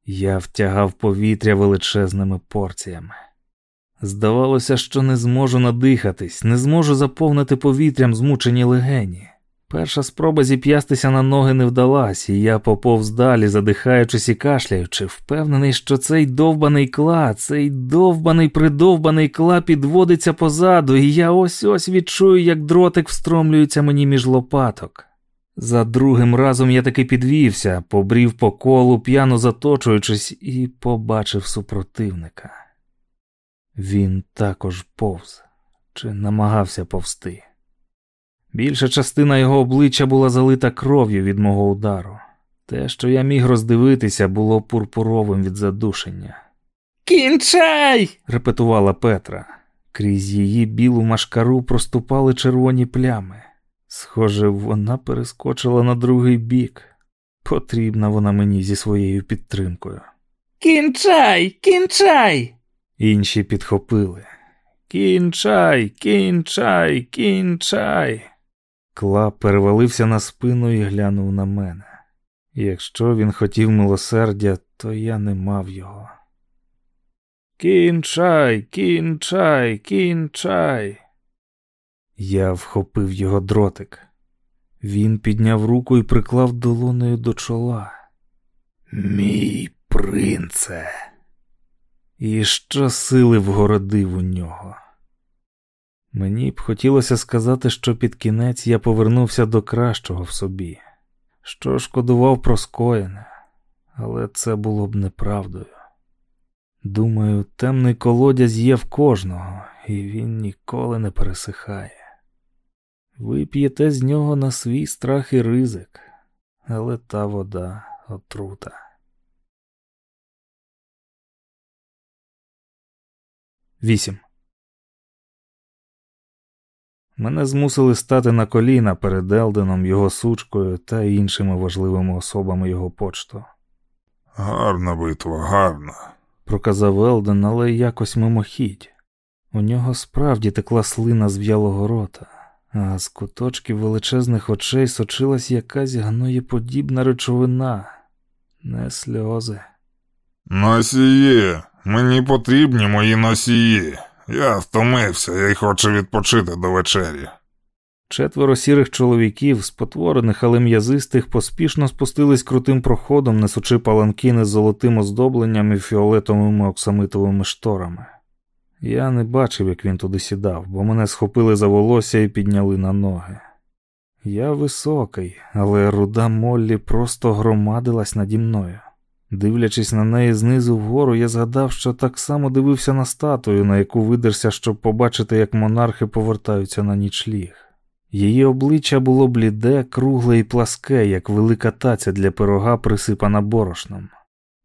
S1: я втягав повітря величезними порціями. Здавалося, що не зможу надихатись, не зможу заповнити повітрям змучені легені. Перша спроба зіп'ястися на ноги не вдалась, і я поповз далі, задихаючись і кашляючи, впевнений, що цей довбаний кла, цей довбаний придовбаний кла підводиться позаду, і я ось ось відчую, як дротик встромлюється мені між лопаток. За другим разом я таки підвівся, побрів по колу, п'яно заточуючись, і побачив супротивника. Він також повз чи намагався повсти. Більша частина його обличчя була залита кров'ю від мого удару. Те, що я міг роздивитися, було пурпуровим від задушення.
S3: Кінчай!
S1: репетувала Петра. Крізь її білу машкару проступали червоні плями. Схоже, вона перескочила на другий бік. Потрібна вона мені зі своєю підтримкою.
S3: Кінчай, кінчай!
S1: Інші підхопили. Кінчай, кінчай, кінчай. Кла перевалився на спину і глянув на мене. Якщо він хотів милосердя, то я не мав його. Кінчай, кінчай, кінчай. Я вхопив його дротик. Він підняв руку і приклав долоною до чола. Мій принце. І що сили вгородив у нього. Мені б хотілося сказати, що під кінець я повернувся до кращого в собі, що шкодував про скоєне, але це було б неправдою. Думаю, темний колодязь є в кожного, і він ніколи не пересихає. Ви п'єте з нього на свій страх і ризик, але та вода отрута. Вісім. Мене змусили стати на коліна перед Елденом, його сучкою та іншими важливими особами його почту.
S4: Гарна битва, гарна,
S1: проказав Елден, але якось мимохідь. У нього справді текла слина з в'ялого рота, а з куточків величезних очей сочилась якась гноєподібна речовина, не сльози.
S4: Носії, мені потрібні мої носії. Я втомився і хочу відпочити до вечері.
S1: Четверо сірих чоловіків, спотворених, але м'язистих, поспішно спустились крутим проходом, несучи паланкини з золотим оздобленням і фіолетовими оксамитовими шторами. Я не бачив, як він туди сідав, бо мене схопили за волосся і підняли на ноги. Я високий, але руда Моллі просто громадилась наді мною. Дивлячись на неї знизу вгору, я згадав, що так само дивився на статую, на яку видерся, щоб побачити, як монархи повертаються на нічліг. Її обличчя було бліде, кругле і пласке, як велика таця для пирога, присипана борошном.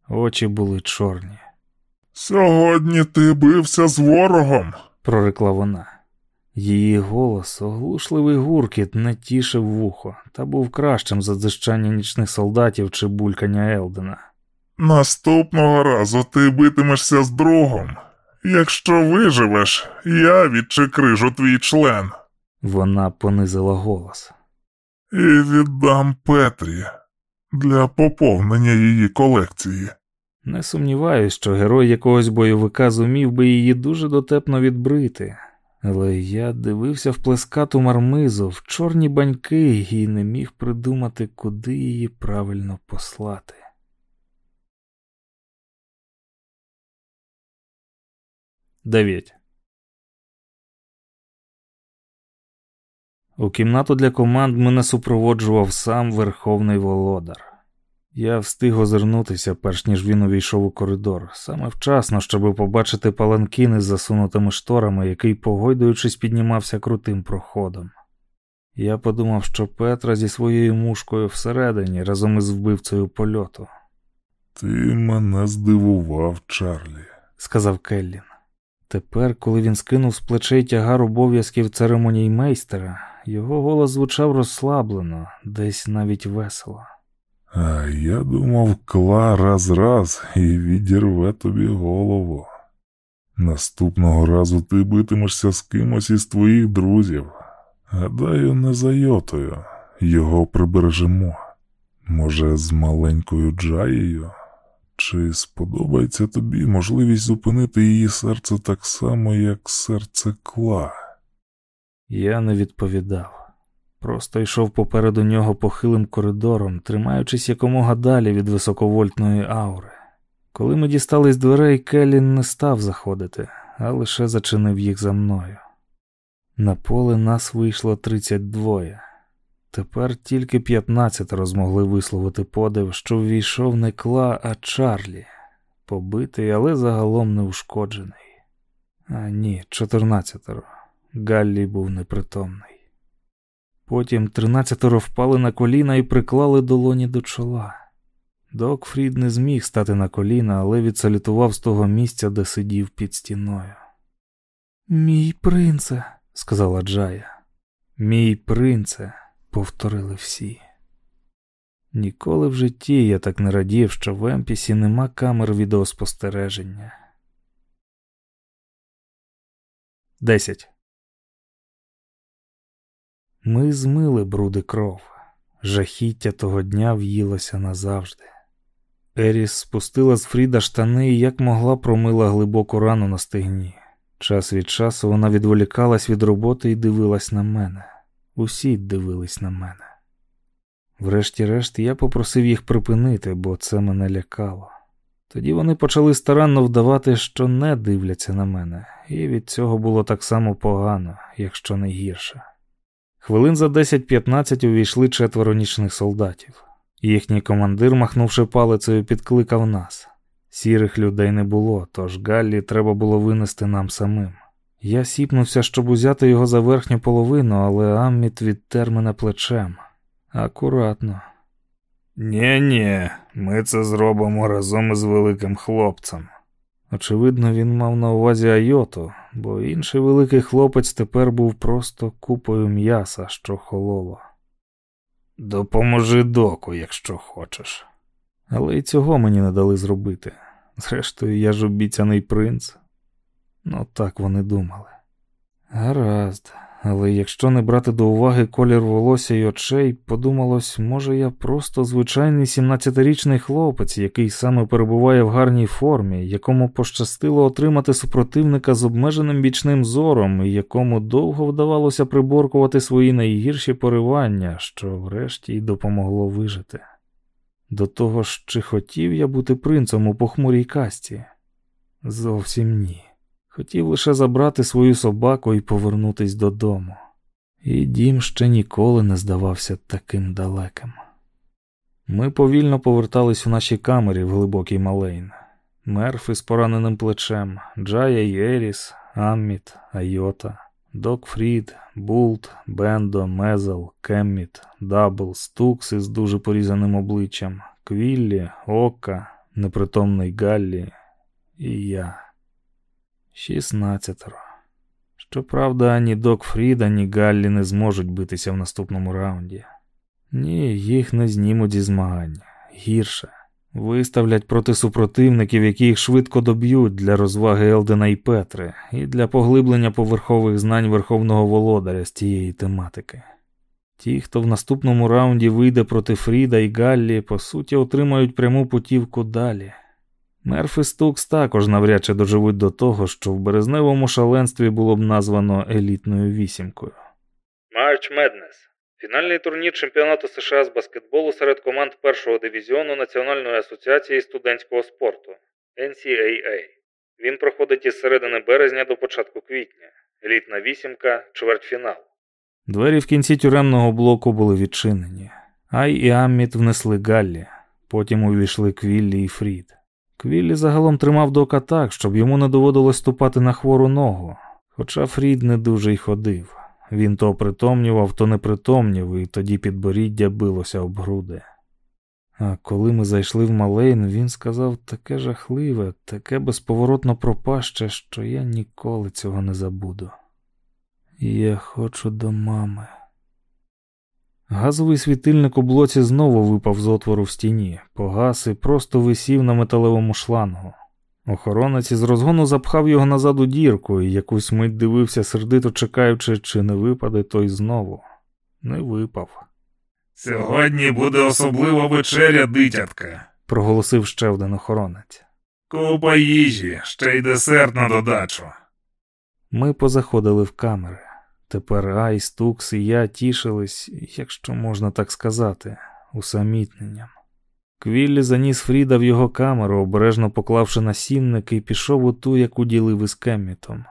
S1: Очі були чорні.
S4: Сьогодні ти бився з ворогом,
S1: прорекла вона. Її голос, оглушливий гуркіт, не тішив вухо, та був кращим за дзищання нічних солдатів чи булькання Елдена.
S4: Наступного разу ти битимешся з другом. Якщо виживеш, я відчекрижу твій член.
S1: Вона понизила голос.
S4: І віддам Петрі для поповнення її колекції.
S1: Не сумніваюсь, що герой якогось бойовика зумів би її дуже дотепно відбрити, але я дивився в плескату мармизу, в чорні баньки і не міг придумати, куди її правильно послати. Дев'ять. У кімнату для команд мене супроводжував сам Верховний Володар. Я встиг озирнутися, перш ніж він увійшов у коридор, саме вчасно, щоб побачити паланкини з засунутими шторами, який, погойдуючись, піднімався крутим проходом. Я подумав, що Петра зі своєю мушкою всередині разом із вбивцею польоту.
S4: Ти мене здивував, Чарлі,
S1: сказав Келлін. Тепер, коли він скинув з плечей тягар обов'язків церемоніймейстера, Його голос звучав розслаблено, десь навіть весело.
S4: А я думав, кла раз раз і відірве тобі голову. Наступного разу ти битимешся з кимось із твоїх друзів. Гадаю, не за йотою. Його прибережемо. Може, з маленькою Джаєю? Чи сподобається тобі можливість зупинити її серце так само, як серце кла?
S1: Я не відповідав. Просто йшов попереду нього похилим коридором, тримаючись якомога далі від високовольтної аури. Коли ми дістались дверей, Келлін не став заходити, а лише зачинив їх за мною. На поле нас вийшло 32. Тепер тільки 15 змогли висловити подив, що ввійшов не кла, а Чарлі, побитий, але загалом неушкоджений. А ні, 14. Галлі був непритомний. Потім тринадцятеро впали на коліна і приклали долоні до чола. Док Фрід не зміг стати на коліна, але відсалютував з того місця, де сидів під стіною. Мій принце, сказала Джая. Мій принце, повторили всі. Ніколи в житті я так не радів, що в Емпісі нема камер відеоспостереження. Десять. Ми змили бруди кров. Жахіття того дня в'їлося назавжди. Еріс спустила з Фріда штани і як могла промила глибоку рану на стегні. Час від часу вона відволікалась від роботи і дивилась на мене. Усі дивились на мене. Врешті-решт я попросив їх припинити, бо це мене лякало. Тоді вони почали старанно вдавати, що не дивляться на мене, і від цього було так само погано, якщо не гірше. Хвилин за 10-15 увійшли четверо нічних солдатів. Їхній командир, махнувши палицею, підкликав нас. Сірих людей не було, тож Галлі треба було винести нам самим. Я сіпнувся, щоб узяти його за верхню половину, але Амміт відтер мене плечем. Акуратно. Нє ні ми це зробимо разом із великим хлопцем. Очевидно, він мав на увазі Айоту, бо інший великий хлопець тепер був просто купою м'яса, що хололо. Допоможи доку, якщо хочеш. Але й цього мені не дали зробити. Зрештою, я ж обіцяний принц. Ну так вони думали. Гаразд, але якщо не брати до уваги колір волосся й очей, подумалось, може, я просто звичайний 17-річний хлопець, який саме перебуває в гарній формі, якому пощастило отримати супротивника з обмеженим бічним зором, і якому довго вдавалося приборкувати свої найгірші поривання, що врешті й допомогло вижити. До того ж, чи хотів я бути принцем у похмурій казці? Зовсім ні. Хотів лише забрати свою собаку і повернутись додому. І дім ще ніколи не здавався таким далеким. Ми повільно повертались у нашій камері в глибокий малейн. Мерф із пораненим плечем, Джая і Еріс, Амміт, Айота, Док Фрід, Булт, Бендо, Мезел, Кемміт, Дабл, Стукс із дуже порізаним обличчям, Квіллі, Ока, непритомний Галлі і я. Шістнадцятеро. Щоправда, ані Док Фрід, ані Галлі не зможуть битися в наступному раунді. Ні, їх не знімуть зі змагання. Гірше. Виставлять проти супротивників, які їх швидко доб'ють для розваги Елдена і Петри, і для поглиблення поверхових знань Верховного Володаря з тієї тематики. Ті, хто в наступному раунді вийде проти Фріда і Галлі, по суті, отримають пряму путівку далі. Мерф і Стукс також навряд чи доживуть до того, що в березневому шаленстві було б названо елітною вісімкою.
S5: March Madness – фінальний турнір чемпіонату США з баскетболу серед команд першого дивізіону Національної асоціації студентського спорту NCAA. Він проходить із середини березня до початку квітня. Елітна вісімка, чвертьфінал.
S1: Двері в кінці тюремного блоку були відчинені. Ай і Амміт внесли Галлі, потім увійшли Квіллі і Фрід. Квіллі загалом тримав дока так, щоб йому не доводилось ступати на хвору ногу, хоча Фрід не дуже й ходив. Він то притомнював, то не притомнював, і тоді підборіддя билося об груди. А коли ми зайшли в Малейн, він сказав таке жахливе, таке безповоротно пропаще, що я ніколи цього не забуду. Я хочу до мами, Газовий світильник у блоці знову випав з отвору в стіні, погас і просто висів на металевому шлангу. Охоронець із розгону запхав його назад у дірку і якусь мить дивився, сердито чекаючи, чи не випаде той знову. Не випав.
S2: Сьогодні буде особлива вечеря, дитятка,
S1: проголосив ще один охоронець.
S2: Купа їжі, ще й десерт на додачу.
S1: Ми позаходили в камери. Тепер Айс, Тукс і я тішились, якщо можна так сказати, усамітненням. Квіллі заніс Фріда в його камеру, обережно поклавши насінник, і пішов у ту, яку ділив із Кеммітом.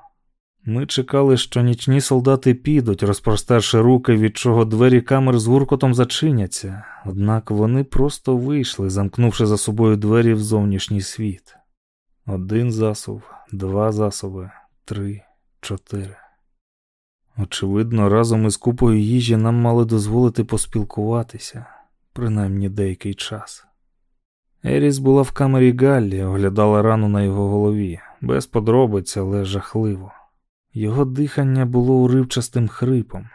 S1: Ми чекали, що нічні солдати підуть, розпростерши руки, від чого двері камер з гуркотом зачиняться, однак вони просто вийшли, замкнувши за собою двері в зовнішній світ. Один засув, два засоби, три, чотири. Очевидно, разом із купою їжі нам мали дозволити поспілкуватися, принаймні деякий час. Еріс була в камері Галлі, оглядала рану на його голові, без подробиць, але жахливо. Його дихання було уривчастим хрипом.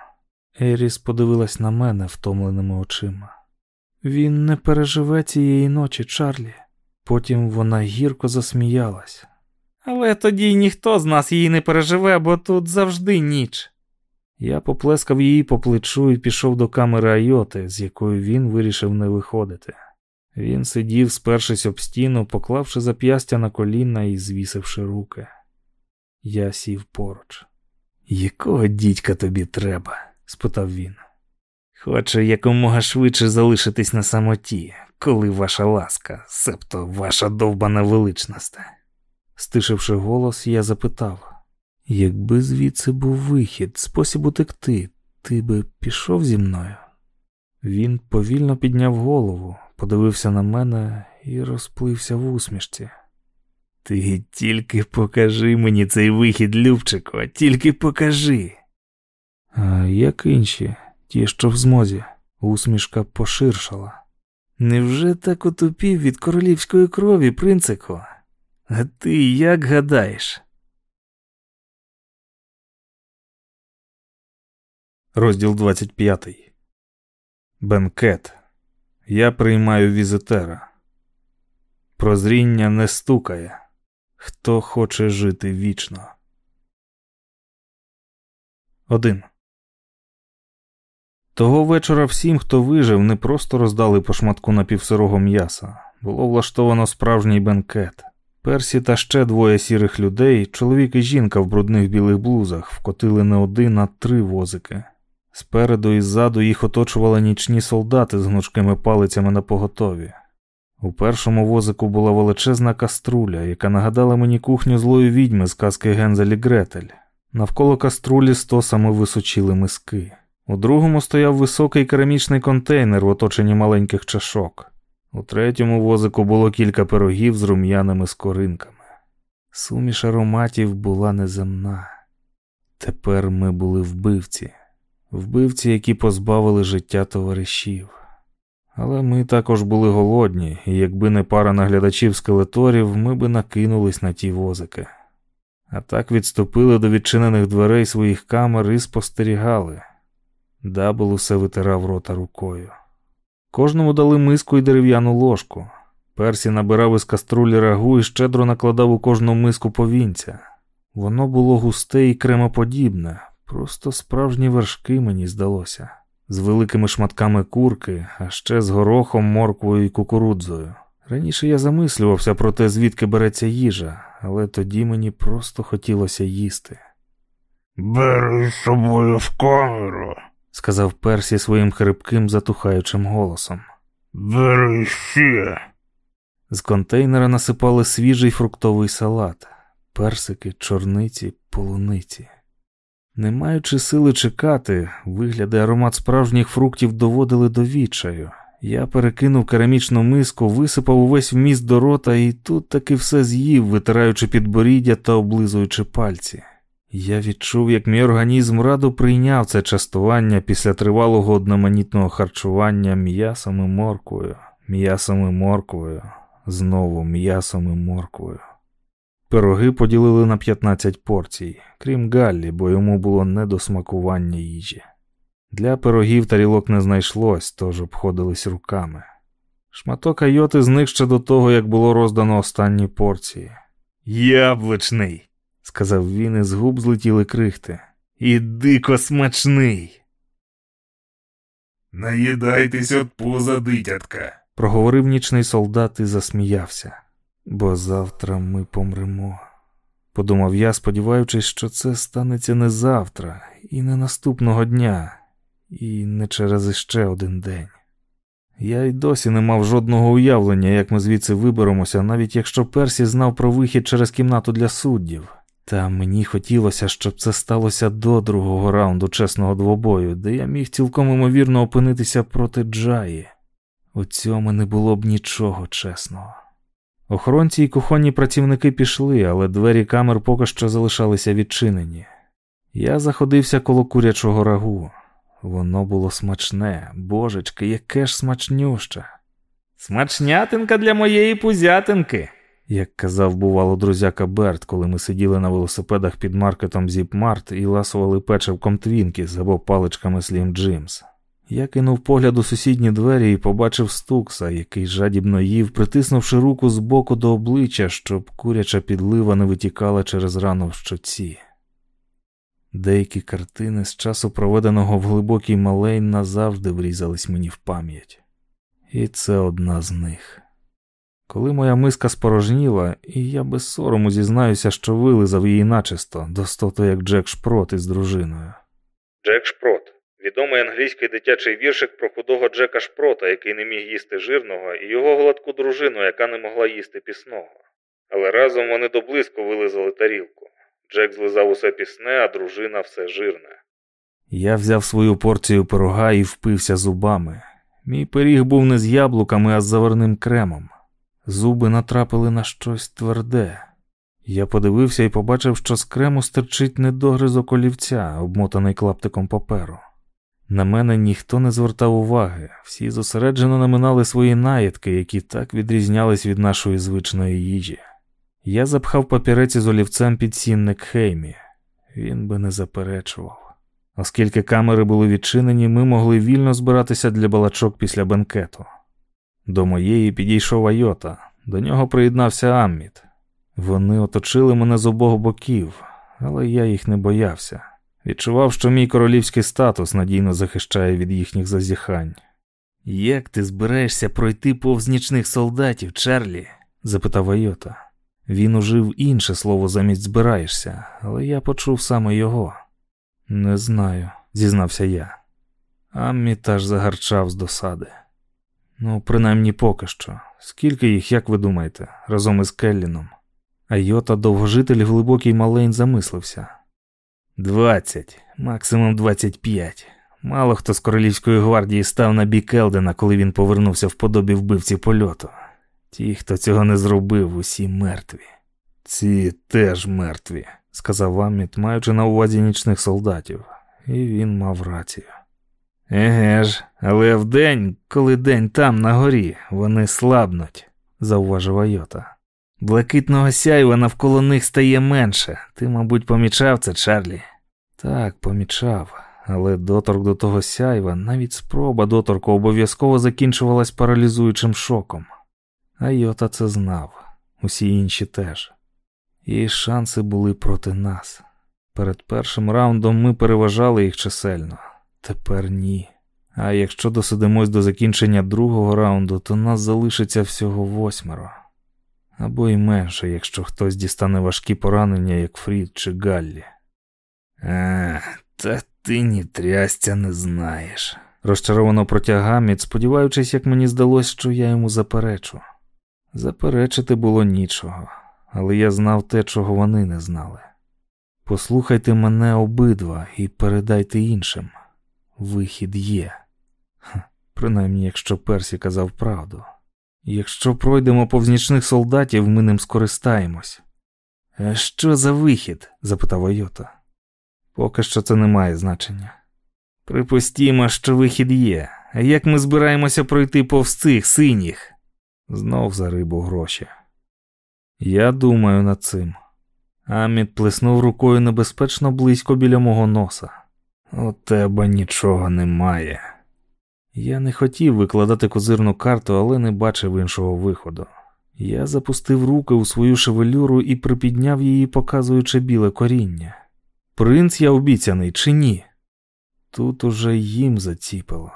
S1: Еріс подивилась на мене втомленими очима. Він не переживе цієї ночі, Чарлі. Потім вона гірко засміялась.
S3: Але тоді ніхто з нас її не переживе, бо тут завжди ніч.
S1: Я поплескав її по плечу і пішов до камери Айоти, з якою він вирішив не виходити. Він сидів, спершись об стіну, поклавши зап'ястя на коліна і звісивши руки. Я сів поруч. Якого дідька тобі треба? спитав він.
S3: Хочу якомога швидше залишитись на самоті, коли ваша ласка, себто ваша довбана величність.
S1: Стишивши голос, я запитав якби звідси був вихід, спосіб утекти, ти би пішов зі мною? Він повільно підняв голову, подивився на мене і розплився в усмішці.
S3: Ти тільки покажи мені цей вихід, Любчико, тільки покажи.
S1: А як інші, ті, що в змозі, усмішка поширшала.
S3: Невже так отупів від королівської крові, принцико? А ти як гадаєш?
S1: Розділ 25. Бенкет. Я приймаю візитера. Прозріння не стукає. Хто хоче жити вічно. 1. Того вечора всім, хто вижив, не просто роздали по шматку напівсирого м'яса. Було влаштовано справжній бенкет. Персі та ще двоє сірих людей, чоловік і жінка в брудних білих блузах, вкотили не один, а три возики. Спереду і ззаду їх оточували нічні солдати з гнучкими палицями на поготові. У першому возику була величезна каструля, яка нагадала мені кухню злої відьми з казки Гензелі Гретель. Навколо каструлі стосами височили миски. У другому стояв високий керамічний контейнер в оточенні маленьких чашок. У третьому возику було кілька пирогів з рум'яними скоринками. Суміш ароматів була неземна. Тепер ми були вбивці, вбивці, які позбавили життя товаришів. Але ми також були голодні, і якби не пара наглядачів скелеторів, ми би накинулись на ті возики. А так відступили до відчинених дверей своїх камер і спостерігали. Дабл усе витирав рота рукою. Кожному дали миску і дерев'яну ложку. Персі набирав із каструлі рагу і щедро накладав у кожну миску повінця. Воно було густе і кремоподібне, просто справжні вершки мені здалося з великими шматками курки, а ще з горохом, морквою і кукурудзою. Раніше я замислювався про те, звідки береться їжа, але тоді мені просто хотілося їсти.
S2: Бери з собою в камеру,
S1: сказав Персі своїм хрипким, затухаючим голосом.
S2: Бери ще.
S1: З контейнера насипали свіжий фруктовий салат, персики, чорниці, полуниці. Не маючи сили чекати, вигляди аромат справжніх фруктів доводили до відчаю. Я перекинув керамічну миску, висипав увесь вміст до рота і тут таки все з'їв, витираючи підборіддя та облизуючи пальці. Я відчув, як мій організм радо прийняв це частування після тривалого одноманітного харчування м'ясом і морквою, м'ясом і морквою, знову м'ясом і морквою. Пироги поділили на 15 порцій, крім Галлі, бо йому було не до смакування їжі. Для пирогів тарілок не знайшлось, тож обходились руками. Шматок айоти зник ще до того, як було роздано останні порції.
S3: Яблучний, сказав він, і з губ злетіли крихти. І дико смачний.
S2: Наїдайтесь от пуза, дитятка.
S1: Проговорив нічний солдат і засміявся. Бо завтра ми помремо. Подумав я, сподіваючись, що це станеться не завтра, і не наступного дня, і не через іще один день. Я й досі не мав жодного уявлення, як ми звідси виберемося, навіть якщо Персі знав про вихід через кімнату для суддів. Та мені хотілося, щоб це сталося до другого раунду чесного двобою, де я міг цілком імовірно опинитися проти Джаї. У цьому не було б нічого чесного. Охоронці й кухонні працівники пішли, але двері камер поки що залишалися відчинені. Я заходився коло курячого рагу. Воно було смачне, божечки, яке ж смачнюще.
S3: Смачнятинка для моєї пузятинки,
S1: як казав, бувало, друзяка Берт, коли ми сиділи на велосипедах під маркетом Зіпмарт і ласували печивком Твінкіс або паличками Слім Джимс. Я кинув погляд у сусідні двері і побачив стукса, який жадібно їв, притиснувши руку з боку до обличчя, щоб куряча підлива не витікала через рану в щоці. Деякі картини з часу, проведеного в глибокій малейн, назавжди врізались мені в пам'ять. І це одна з них. Коли моя миска спорожніла, і я без сорому зізнаюся, що вилизав її начисто, достото як Джек Шпрот із дружиною.
S5: Джек Шпрот відомий англійський дитячий віршик про худого Джека Шпрота, який не міг їсти жирного, і його гладку дружину, яка не могла їсти пісного. Але разом вони доблизку вилизали тарілку. Джек злизав усе пісне, а дружина все жирне.
S1: Я взяв свою порцію пирога і впився зубами. Мій пиріг був не з яблуками, а з заварним кремом. Зуби натрапили на щось тверде. Я подивився і побачив, що з крему стирчить недогризок олівця, обмотаний клаптиком паперу. На мене ніхто не звертав уваги, всі зосереджено наминали свої наїдки, які так відрізнялись від нашої звичної їжі. Я запхав папірець із олівцем під сінник Хеймі. Він би не заперечував. Оскільки камери були відчинені, ми могли вільно збиратися для балачок після бенкету. До моєї підійшов Айота, до нього приєднався Амміт. Вони оточили мене з обох боків, але я їх не боявся. Відчував, що мій королівський статус надійно захищає від їхніх зазіхань.
S3: Як ти збираєшся пройти повз нічних солдатів, Чарлі?
S1: запитав Айота. Він ужив інше слово замість збираєшся, але я почув саме його. Не знаю, зізнався я. Аммі теж загарчав з досади. Ну, принаймні поки що. Скільки їх, як ви думаєте, разом із Келліном? Айота довгожитель глибокий малень замислився.
S3: Двадцять, максимум двадцять п'ять. Мало хто з королівської гвардії став на бік Елдена, коли він повернувся в подобі вбивці польоту. Ті, хто цього не зробив, усі мертві.
S1: Ці теж мертві, сказав Амміт, маючи на увазі нічних солдатів, і він мав рацію.
S3: Еге ж, але вдень, коли день там на горі, вони слабнуть, зауважив Айота. Блакитного сяйва навколо них стає менше. Ти, мабуть, помічав це, Чарлі?
S1: Так, помічав, але доторк до того сяйва, навіть спроба доторку обов'язково закінчувалась паралізуючим шоком. Айота це знав, усі інші теж. І шанси були проти нас. Перед першим раундом ми переважали їх чисельно, тепер ні. А якщо досидимось до закінчення другого раунду, то нас залишиться всього восьмеро. Або й менше, якщо хтось дістане важкі поранення, як Фрід чи Галлі.
S3: А, та ти ні трястя не знаєш.
S1: Розчаровано протяг Гаміт, сподіваючись, як мені здалось, що я йому заперечу. Заперечити було нічого, але я знав те, чого вони не знали. Послухайте мене обидва і передайте іншим. Вихід є. Ха, принаймні, якщо Персі казав правду. Якщо пройдемо повз нічних солдатів, ми ним скористаємось.
S3: «А Що за вихід?
S1: запитав Айота. Поки що це не має значення.
S3: Припустімо, що вихід є. А як ми збираємося пройти повз цих синіх?
S1: Знов за рибу гроші. Я думаю над цим. Аміт плеснув рукою небезпечно близько біля мого носа. У тебе нічого немає. Я не хотів викладати козирну карту, але не бачив іншого виходу. Я запустив руки у свою шевелюру і припідняв її, показуючи біле коріння. Принц я обіцяний чи ні? Тут уже їм заціпило.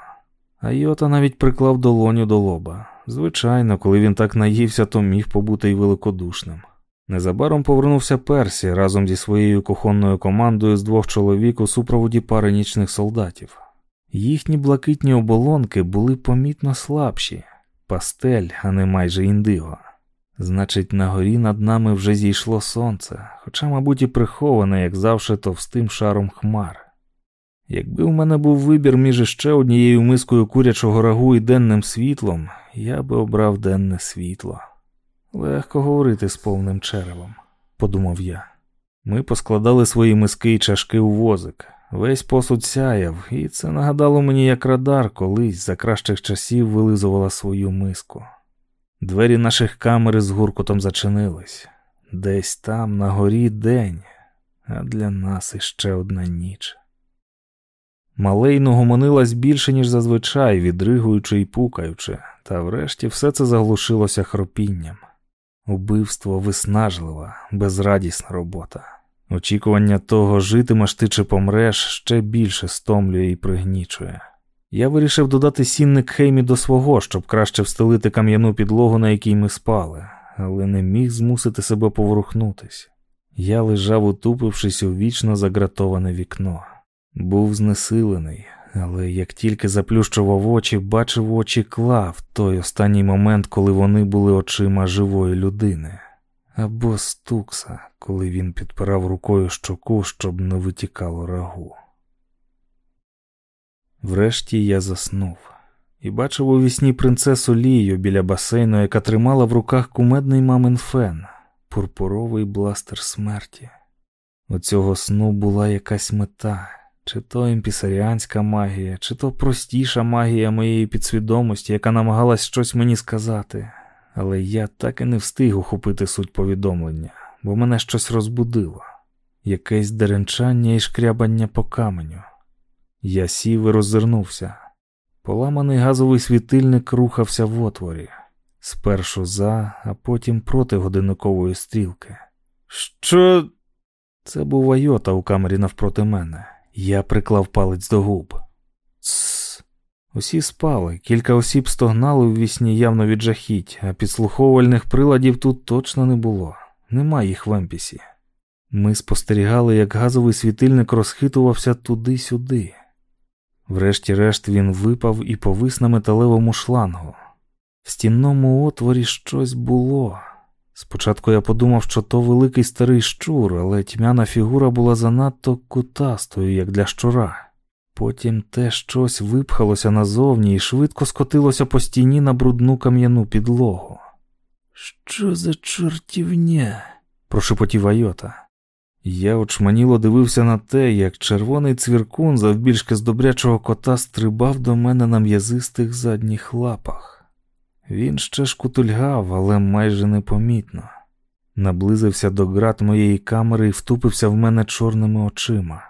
S1: А Йота навіть приклав долоню до лоба. Звичайно, коли він так наївся, то міг побути й великодушним. Незабаром повернувся Персі разом зі своєю кухонною командою з двох чоловік у супроводі пари нічних солдатів. Їхні блакитні оболонки були помітно слабші, пастель, а не майже індиго. Значить, на горі над нами вже зійшло сонце, хоча, мабуть, і приховане, як завжди, товстим шаром хмар. Якби у мене був вибір між іще однією мискою курячого рагу і денним світлом, я би обрав денне світло. Легко говорити з повним черевом, подумав я. Ми поскладали свої миски і чашки у возик. Весь посуд сяяв, і це нагадало мені, як радар колись за кращих часів вилизувала свою миску. Двері наших камери з гуркотом зачинились. Десь там, на горі, день, а для нас іще одна ніч. Малейно гомонилась більше, ніж зазвичай, відригуючи і пукаючи, та врешті все це заглушилося хропінням. Убивство виснажлива, безрадісна робота. Очікування того, житимеш ти чи помреш, ще більше стомлює і пригнічує. Я вирішив додати сінник Хеймі до свого, щоб краще встелити кам'яну підлогу, на якій ми спали, але не міг змусити себе поворухнутись. Я лежав, утупившись у вічно загратоване вікно. Був знесилений, але як тільки заплющував очі, бачив очі клав той останній момент, коли вони були очима живої людини, або стукса, коли він підпирав рукою щоку, щоб не витікало рагу. Врешті я заснув і бачив у вісні принцесу Лію біля басейну, яка тримала в руках кумедний мамин фен, пурпуровий бластер смерті. У цього сну була якась мета. Чи то імпісаріанська магія, чи то простіша магія моєї підсвідомості, яка намагалась щось мені сказати, але я так і не встиг ухопити суть повідомлення, бо мене щось розбудило, якесь деренчання і шкрябання по каменю. Я сів і роззирнувся. Поламаний газовий світильник рухався в отворі, спершу за, а потім проти годинникової стрілки. Що? Це був Айота у камері навпроти мене. Я приклав палець до губ. Усі спали, кілька осіб стогнали в вісні явно від жахіть, а підслуховувальних приладів тут точно не було. Нема їх в емпісі. Ми спостерігали, як газовий світильник розхитувався туди-сюди. Врешті-решт він випав і повис на металевому шлангу. В стінному отворі щось було. Спочатку я подумав, що то великий старий щур, але тьмяна фігура була занадто кутастою, як для щура. Потім те щось випхалося назовні і швидко скотилося по стіні на брудну кам'яну підлогу. Що за чортівня? прошепотів Айота. Я очманіло дивився на те, як червоний цвіркун завбільшки з добрячого кота стрибав до мене на м'язистих задніх лапах. Він ще шкутульгав, але майже непомітно. Наблизився до град моєї камери і втупився в мене чорними очима.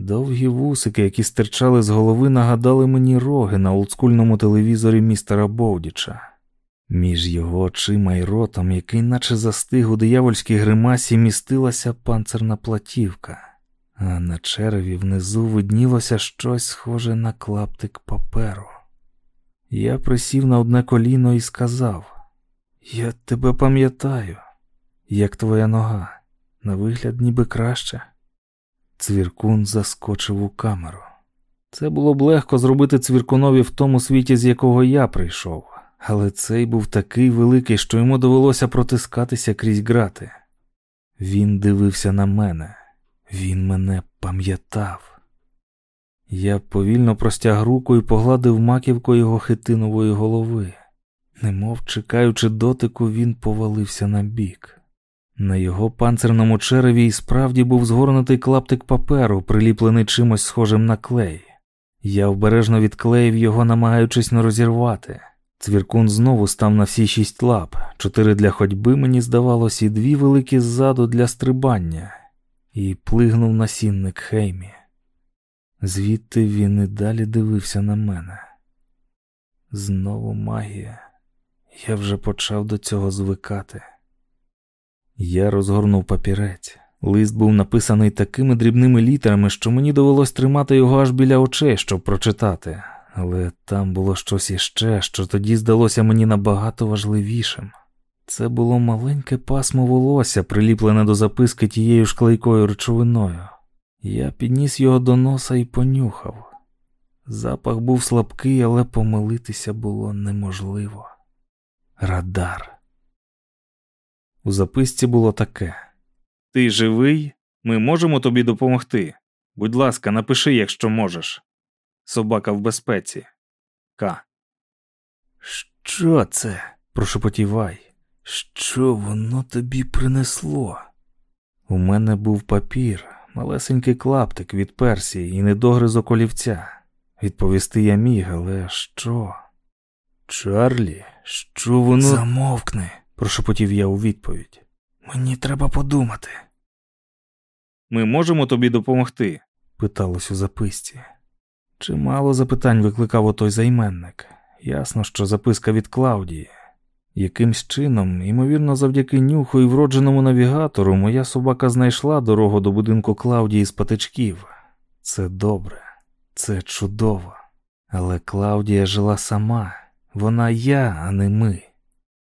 S1: Довгі вусики, які стирчали з голови, нагадали мені роги на олдскульному телевізорі містера Боудіча. Між його очима і ротом, який наче застиг у диявольській гримасі, містилася панцирна платівка, а на череві внизу виднілося щось схоже на клаптик паперу. Я присів на одне коліно і сказав: Я тебе пам'ятаю, як твоя нога, на вигляд, ніби краще. Цвіркун заскочив у камеру. Це було б легко зробити цвіркунові в тому світі, з якого я прийшов, але цей був такий великий, що йому довелося протискатися крізь грати. Він дивився на мене, він мене пам'ятав. Я повільно простяг руку і погладив маківку його хитинової голови. Немов чекаючи дотику, він повалився на бік. На його панцирному череві і справді був згорнутий клаптик паперу, приліплений чимось схожим на клей. Я обережно відклеїв його, намагаючись не розірвати. Цвіркун знову став на всі шість лап, чотири для ходьби, мені здавалось, і дві великі ззаду для стрибання, і плигнув на сінник Хеймі. Звідти він і далі дивився на мене. Знову магія. Я вже почав до цього звикати. Я розгорнув папірець. Лист був написаний такими дрібними літерами, що мені довелось тримати його аж біля очей, щоб прочитати, але там було щось іще, що тоді здалося мені набагато важливішим. Це було маленьке пасмо волосся, приліплене до записки тією ж клейкою речовиною. Я підніс його до носа і понюхав. Запах був слабкий, але помилитися було неможливо. Радар. У записці було таке: Ти живий? Ми можемо тобі допомогти. Будь ласка, напиши, якщо можеш. Собака в безпеці. К. Що це? прошепотів Вай. Що воно тобі принесло? У мене був папір, малесенький клаптик від персії і недогризок олівця. Відповісти я міг, але що? Чарлі, що воно. Замовкни, прошепотів я у відповідь. Мені треба подумати. Ми можемо тобі допомогти? питалось у записці. Чимало запитань викликав отой займенник. Ясно, що записка від Клаудії. Якимсь чином, ймовірно, завдяки нюху і вродженому навігатору, моя собака знайшла дорогу до будинку Клаудії з патичків. Це добре, це чудово. Але Клаудія жила сама, вона я, а не ми.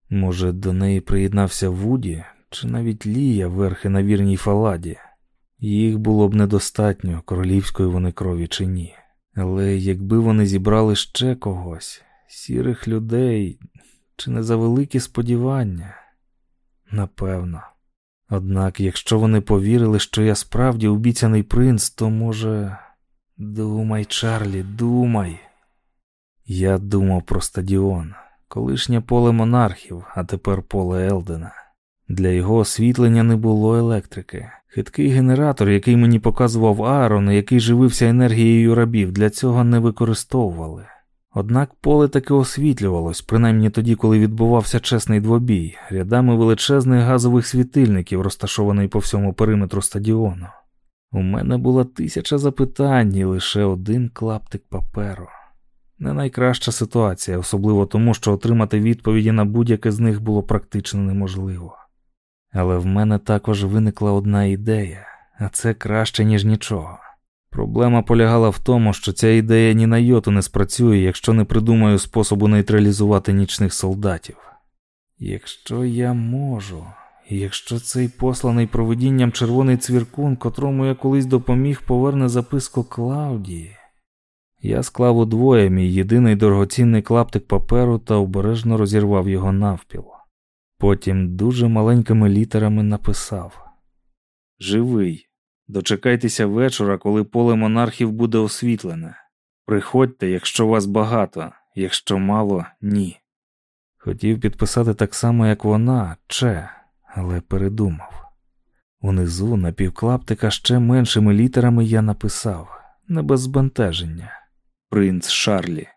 S1: Може, до неї приєднався Вуді чи навіть Лія верхи на вірній фаладі. Їх було б недостатньо, королівської вони крові чи ні. Але якби вони зібрали ще когось, сірих людей, чи не за великі сподівання? Напевно. Однак, якщо вони повірили, що я справді обіцяний принц, то може. Думай, Чарлі, думай. Я думав про стадіон, колишнє поле монархів, а тепер поле Елдена. Для його освітлення не було електрики. Хиткий генератор, який мені показував Аарон, який живився енергією рабів, для цього не використовували. Однак поле таки освітлювалось, принаймні тоді, коли відбувався чесний двобій, рядами величезних газових світильників, розташований по всьому периметру стадіону. У мене була тисяча запитань і лише один клаптик паперу. Не найкраща ситуація, особливо тому, що отримати відповіді на будь-яке з них було практично неможливо. Але в мене також виникла одна ідея, а це краще, ніж нічого. Проблема полягала в тому, що ця ідея ні на йоту не спрацює, якщо не придумаю способу нейтралізувати нічних солдатів. Якщо я можу, і якщо цей посланий провидінням червоний цвіркун, котрому я колись допоміг, поверне записку Клаудії, я склав удвоє мій єдиний дорогоцінний клаптик паперу та обережно розірвав його навпіл. Потім дуже маленькими літерами написав Живий. Дочекайтеся вечора, коли поле монархів буде освітлене. Приходьте, якщо вас багато, якщо мало, ні. Хотів підписати так само, як вона, че, але передумав. Унизу на півклаптика ще меншими літерами я написав, не без збентеження. Принц Шарлі.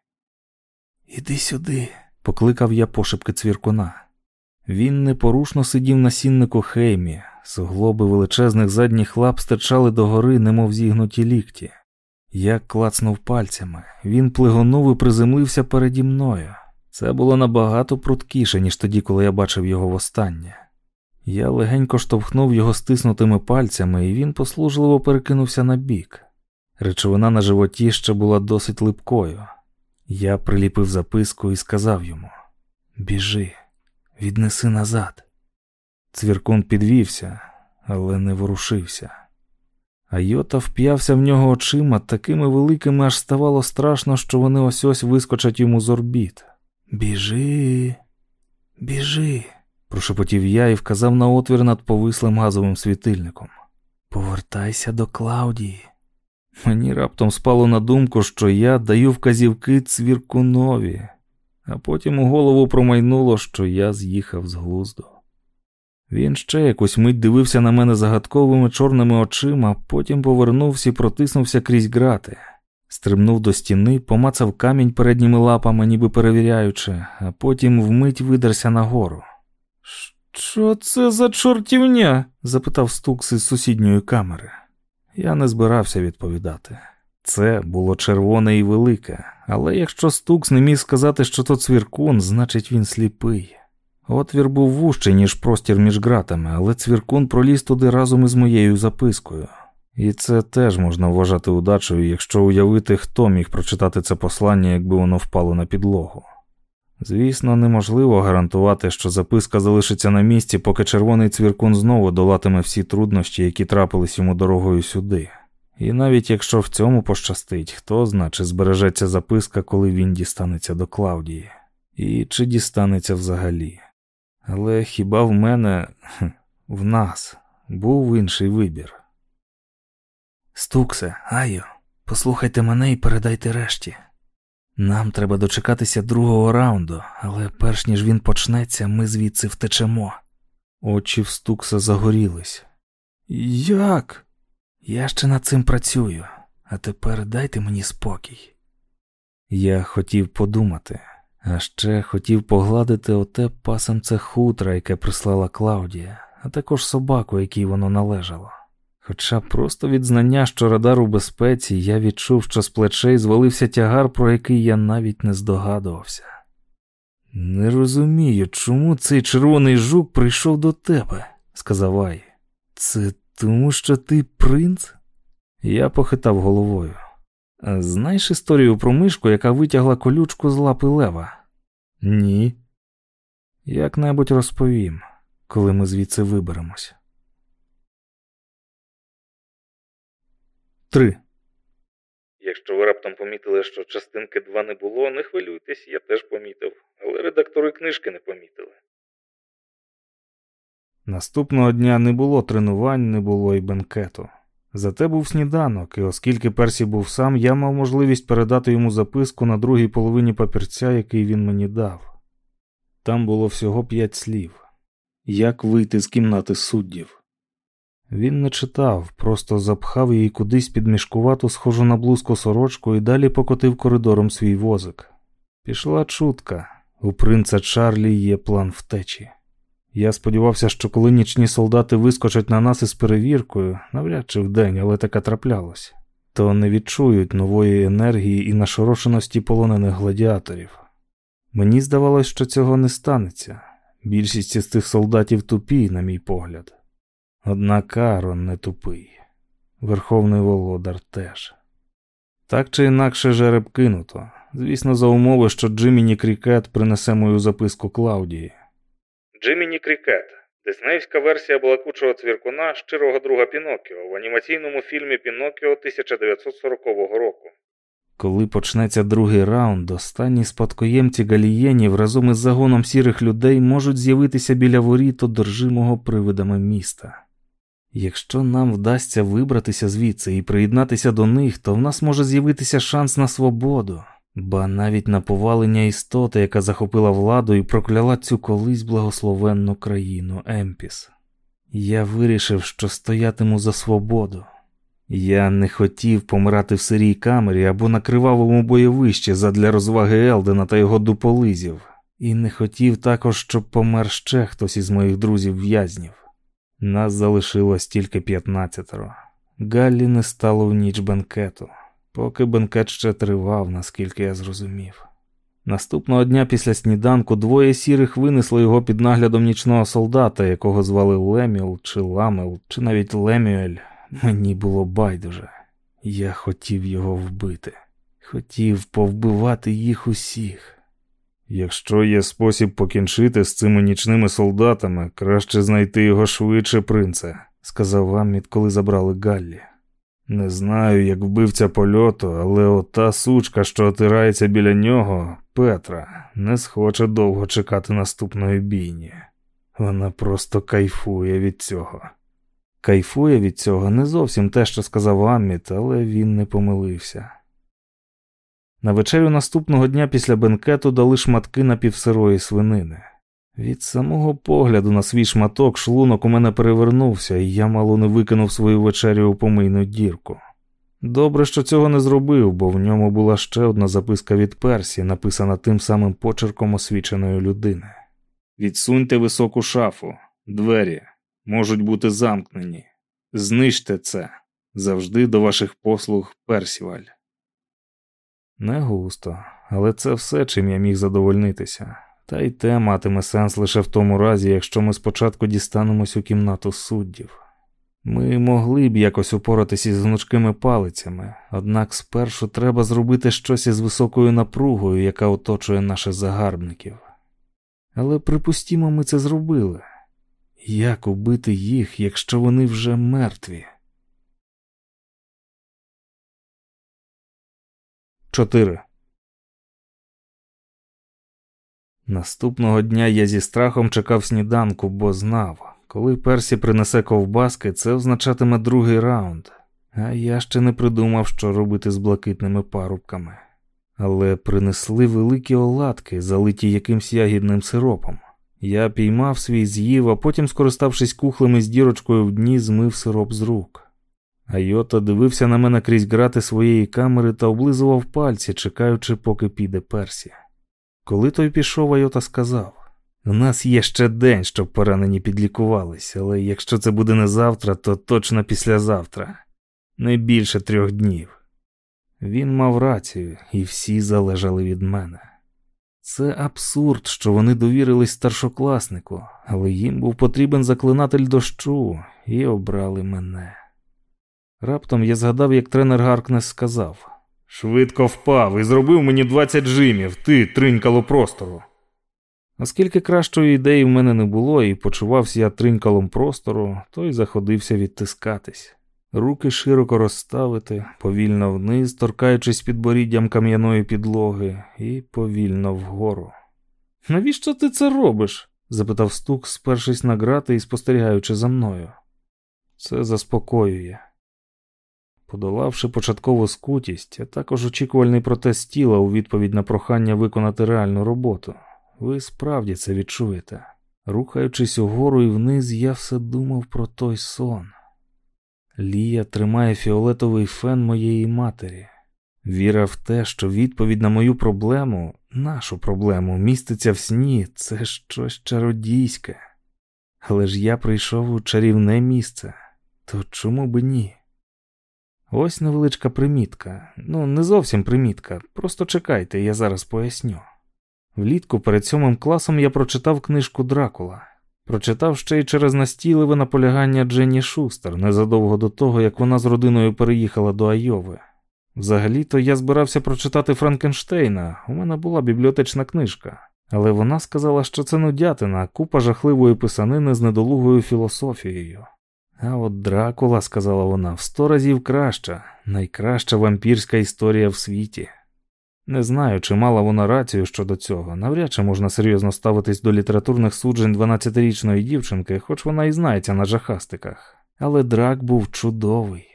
S1: Іди сюди, покликав я пошепки цвіркуна. Він непорушно сидів на сіннику Хеймі, суглоби величезних задніх лап стирчали догори, немов зігнуті лікті. Я клацнув пальцями, він плигонув і приземлився переді мною. Це було набагато пруткіше, ніж тоді, коли я бачив його востаннє. Я легенько штовхнув його стиснутими пальцями, і він послужливо перекинувся на бік. Речовина на животі ще була досить липкою. Я приліпив записку і сказав йому: Біжи, віднеси назад. Цвіркун підвівся, але не ворушився. А Йота вп'явся в нього очима такими великими, аж ставало страшно, що вони ось ось вискочать йому з орбіт. Біжи, біжи, прошепотів я і вказав на отвір над повислим газовим світильником. Повертайся до Клаудії. Мені раптом спало на думку, що я даю вказівки цвіркунові, а потім у голову промайнуло, що я з'їхав з глузду. Він ще якусь мить дивився на мене загадковими чорними очима, потім повернувся і протиснувся крізь грати, стрибнув до стіни, помацав камінь передніми лапами, ніби перевіряючи, а потім вмить видерся нагору. Що це за чортівня? запитав Стукс із сусідньої камери. Я не збирався відповідати. Це було червоне і велике, але якщо Стукс не міг сказати, що то цвіркун, значить він сліпий. Отвір був вужчий, ніж простір між ґратами, але цвіркун проліз туди разом із моєю запискою. І це теж можна вважати удачею, якщо уявити, хто міг прочитати це послання, якби воно впало на підлогу. Звісно, неможливо гарантувати, що записка залишиться на місці, поки червоний цвіркун знову долатиме всі труднощі, які трапились йому дорогою сюди. І навіть якщо в цьому пощастить, хто зна, чи збережеться записка, коли він дістанеться до Клаудії, і чи дістанеться взагалі. Але хіба в мене, в нас, був інший вибір? Стуксе, Айо, послухайте мене і передайте решті. Нам треба дочекатися другого раунду, але перш ніж він почнеться, ми звідси втечемо. Очі в Стукса загорілись. Як? Я ще над цим працюю, а тепер дайте мені спокій. Я хотів подумати, а ще хотів погладити оте пасемце хутра, яке прислала Клаудія, а також собаку, якій воно належало. Хоча просто від знання, що радар у безпеці, я відчув, що з плечей звалився тягар, про який я навіть не здогадувався. Не розумію, чому цей червоний жук прийшов до тебе, сказав Ай. Це тому, що ти принц? Я похитав головою. Знаєш історію про мишку, яка витягла колючку з лапи лева? Ні. Як небудь розповім, коли ми звідси виберемось. 3.
S6: Якщо ви раптом помітили, що частинки 2 не було, не хвилюйтесь, я теж помітив, але редактори книжки не помітили.
S1: Наступного дня не було тренувань, не було й бенкету. Зате був сніданок, і оскільки Персі був сам, я мав можливість передати йому записку на другій половині папірця, який він мені дав. Там було всього п'ять слів як вийти з кімнати суддів. Він не читав, просто запхав її кудись під мішкувату, схожу на блузку сорочку, і далі покотив коридором свій возик. Пішла чутка у принца Чарлі є план втечі. Я сподівався, що коли нічні солдати вискочать на нас із перевіркою, навряд чи вдень, але таке траплялось, то не відчують нової енергії і нашорошеності полонених гладіаторів. Мені здавалось, що цього не станеться. Більшість із цих солдатів тупі, на мій погляд. Однак Арон не тупий, Верховний Володар теж. Так чи інакше жереб кинуто, звісно, за умови, що Джиміні Крікет принесе мою записку Клаудії.
S6: Джиміні Крікет. Диснеївська версія балакучого цвіркуна щирого друга Пінокіо в анімаційному фільмі Пінокіо 1940 року.
S1: Коли почнеться другий раунд, останні спадкоємці галієнів разом із загоном сірих людей можуть з'явитися біля воріт одержимого привидами міста. Якщо нам вдасться вибратися звідси і приєднатися до них, то в нас може з'явитися шанс на свободу, ба навіть на повалення істоти, яка захопила владу і прокляла цю колись благословенну країну Емпіс. Я вирішив, що стоятиму за свободу. Я не хотів помирати в сирій камері або на кривавому бойовищі задля розваги Елдена та його дуполизів, і не хотів також, щоб помер ще хтось із моїх друзів в'язнів. Нас залишилось тільки п'ятнадцятеро. Галлі не стало в ніч бенкету, поки бенкет ще тривав, наскільки я зрозумів. Наступного дня після сніданку двоє сірих винесли його під наглядом нічного солдата, якого звали Леміл чи Ламел, чи навіть Лемюель. Мені було байдуже. Я хотів його вбити, хотів повбивати їх усіх. Якщо є спосіб покінчити з цими нічними солдатами, краще знайти його швидше, принце, сказав Амміт, коли забрали Галлі. Не знаю, як вбивця польоту, але ота сучка, що отирається біля нього, Петра, не схоче довго чекати наступної бійні. Вона просто кайфує від цього. Кайфує від цього не зовсім те, що сказав Амміт, але він не помилився. На вечерю наступного дня після бенкету дали шматки напівсирої свинини. Від самого погляду на свій шматок шлунок у мене перевернувся, і я мало не викинув свою вечерю у помийну дірку. Добре, що цього не зробив, бо в ньому була ще одна записка від Персі, написана тим самим почерком освіченої людини. Відсуньте високу шафу, двері можуть бути замкнені. Знищте це. Завжди до ваших послуг Персіваль. Не густо, але це все, чим я міг задовольнитися. Та й те матиме сенс лише в тому разі, якщо ми спочатку дістанемось у кімнату суддів. Ми могли б якось упоратися із гнучкими палицями, однак спершу треба зробити щось із високою напругою, яка оточує наших загарбників. Але припустімо, ми це зробили. Як убити їх, якщо вони вже мертві? 4. Наступного дня я зі страхом чекав сніданку, бо знав, коли Персі принесе ковбаски, це означатиме другий раунд, а я ще не придумав, що робити з блакитними парубками. Але принесли великі оладки, залиті якимсь ягідним сиропом. Я піймав свій з'їв, а потім, скориставшись кухлем із дірочкою в дні, змив сироп з рук. Айота дивився на мене крізь грати своєї камери та облизував пальці, чекаючи, поки піде Персі. Коли той пішов, Айота сказав: У нас є ще день, щоб поранені підлікувались, але якщо це буде не завтра, то точно післязавтра, не більше трьох днів. Він мав рацію, і всі залежали від мене. Це абсурд, що вони довірились старшокласнику, але їм був потрібен заклинатель дощу і обрали мене. Раптом я згадав, як тренер Гаркнес сказав: Швидко впав і зробив мені 20 жимів, ти тринькало простору. Оскільки кращої ідеї в мене не було, і почувався я тринькалом простору, то й заходився відтискатись. Руки широко розставити, повільно вниз, торкаючись підборіддям кам'яної підлоги, і повільно вгору. Навіщо ти це робиш? запитав стук, спершись на грати і спостерігаючи за мною. Це заспокоює. Подолавши початкову скутість, а також очікувальний протест тіла у відповідь на прохання виконати реальну роботу, ви справді це відчуєте. Рухаючись угору і вниз, я все думав про той сон. Лія тримає фіолетовий фен моєї матері. Віра в те, що відповідь на мою проблему, нашу проблему, міститься в сні, це щось чародійське. Але ж я прийшов у чарівне місце, то чому би ні? Ось невеличка примітка. Ну, не зовсім примітка. Просто чекайте, я зараз поясню. Влітку перед сьомим класом я прочитав книжку Дракула. Прочитав ще й через настійливе наполягання Дженні Шустер незадовго до того, як вона з родиною переїхала до Айови. Взагалі-то я збирався прочитати Франкенштейна, у мене була бібліотечна книжка, але вона сказала, що це нудятина, купа жахливої писанини з недолугою філософією. А от Дракула, сказала вона, в сто разів краща, найкраща вампірська історія в світі. Не знаю, чи мала вона рацію щодо цього. Навряд чи можна серйозно ставитись до літературних суджень 12-річної дівчинки, хоч вона і знається на жахастиках. Але драк був чудовий.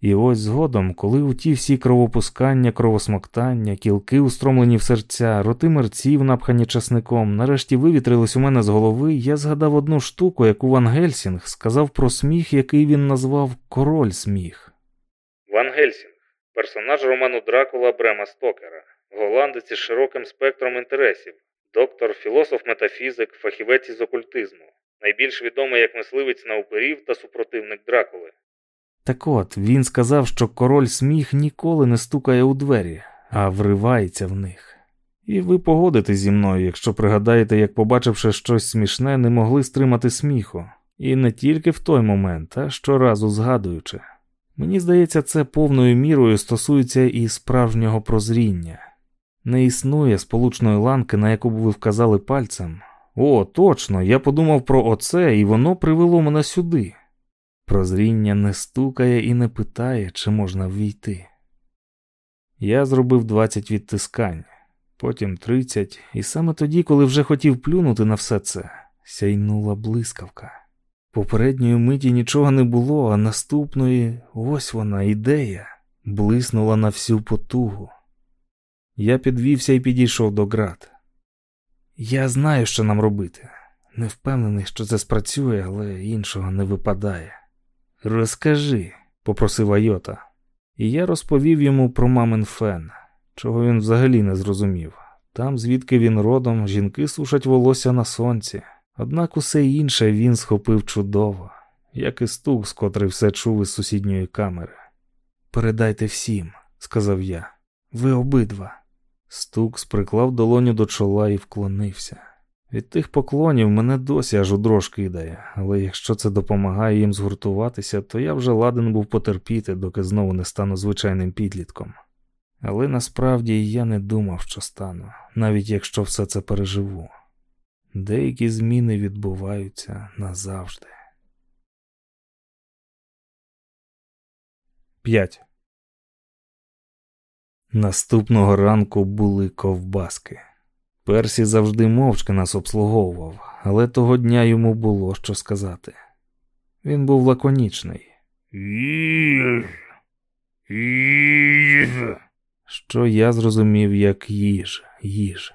S1: І ось згодом, коли у ті всі кровопускання, кровосмоктання, кілки, устромлені в серця, роти мерців, напхані часником, нарешті вивітрились у мене з голови, я згадав одну штуку, яку Ван Гельсінг сказав про сміх, який він назвав король сміх.
S5: Ван Гельсінг персонаж роману Дракула Брема Стокера, голландець із широким спектром інтересів, доктор, філософ метафізик, фахівець із окультизму, найбільш відомий як мисливець на уперів та супротивник Дракули.
S1: Так от він сказав, що король сміх ніколи не стукає у двері, а вривається в них. І ви погодитесь зі мною, якщо пригадаєте, як, побачивши щось смішне, не могли стримати сміху. І не тільки в той момент, а щоразу згадуючи. Мені здається, це повною мірою стосується і справжнього прозріння. Не існує сполучної ланки, на яку б ви вказали пальцем. О, точно, я подумав про оце, і воно привело мене сюди. Прозріння не стукає і не питає, чи можна ввійти. Я зробив 20 відтискань, потім 30, і саме тоді, коли вже хотів плюнути на все це, сяйнула блискавка. Попередньої миті нічого не було, а наступної ось вона ідея, блиснула на всю потугу. Я підвівся і підійшов до град. Я знаю, що нам робити. Не впевнений, що це спрацює, але іншого не випадає. Розкажи, попросив Айота, і я розповів йому про мамин фен, чого він взагалі не зрозумів. Там, звідки він родом, жінки сушать волосся на сонці. Однак усе інше він схопив чудово. як і Стукс, котрий все чув із сусідньої камери. Передайте всім, сказав я. Ви обидва. Стукс приклав долоню до чола і вклонився. Від тих поклонів мене досі аж у дрож кидає, але якщо це допомагає їм згуртуватися, то я вже ладен був потерпіти, доки знову не стану звичайним підлітком. Але насправді я не думав, що стану, навіть якщо все це переживу. Деякі зміни відбуваються назавжди. 5. Наступного ранку були ковбаски. Персі завжди мовчки нас обслуговував, але того дня йому було що сказати. Він був лаконічний. Їж. Їж. Що я зрозумів як їж, їж.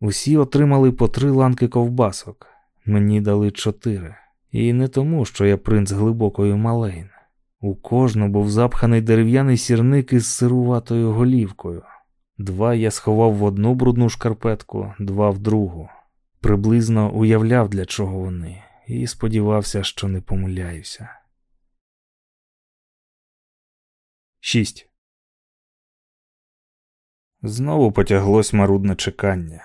S1: Усі отримали по три ланки ковбасок, мені дали чотири. І не тому, що я принц глибокої малейн. У кожного був запханий дерев'яний сірник із сируватою голівкою. Два я сховав в одну брудну шкарпетку, два в другу. Приблизно уявляв, для чого вони, і сподівався, що не помиляюся. 6. Знову потяглось марудне чекання.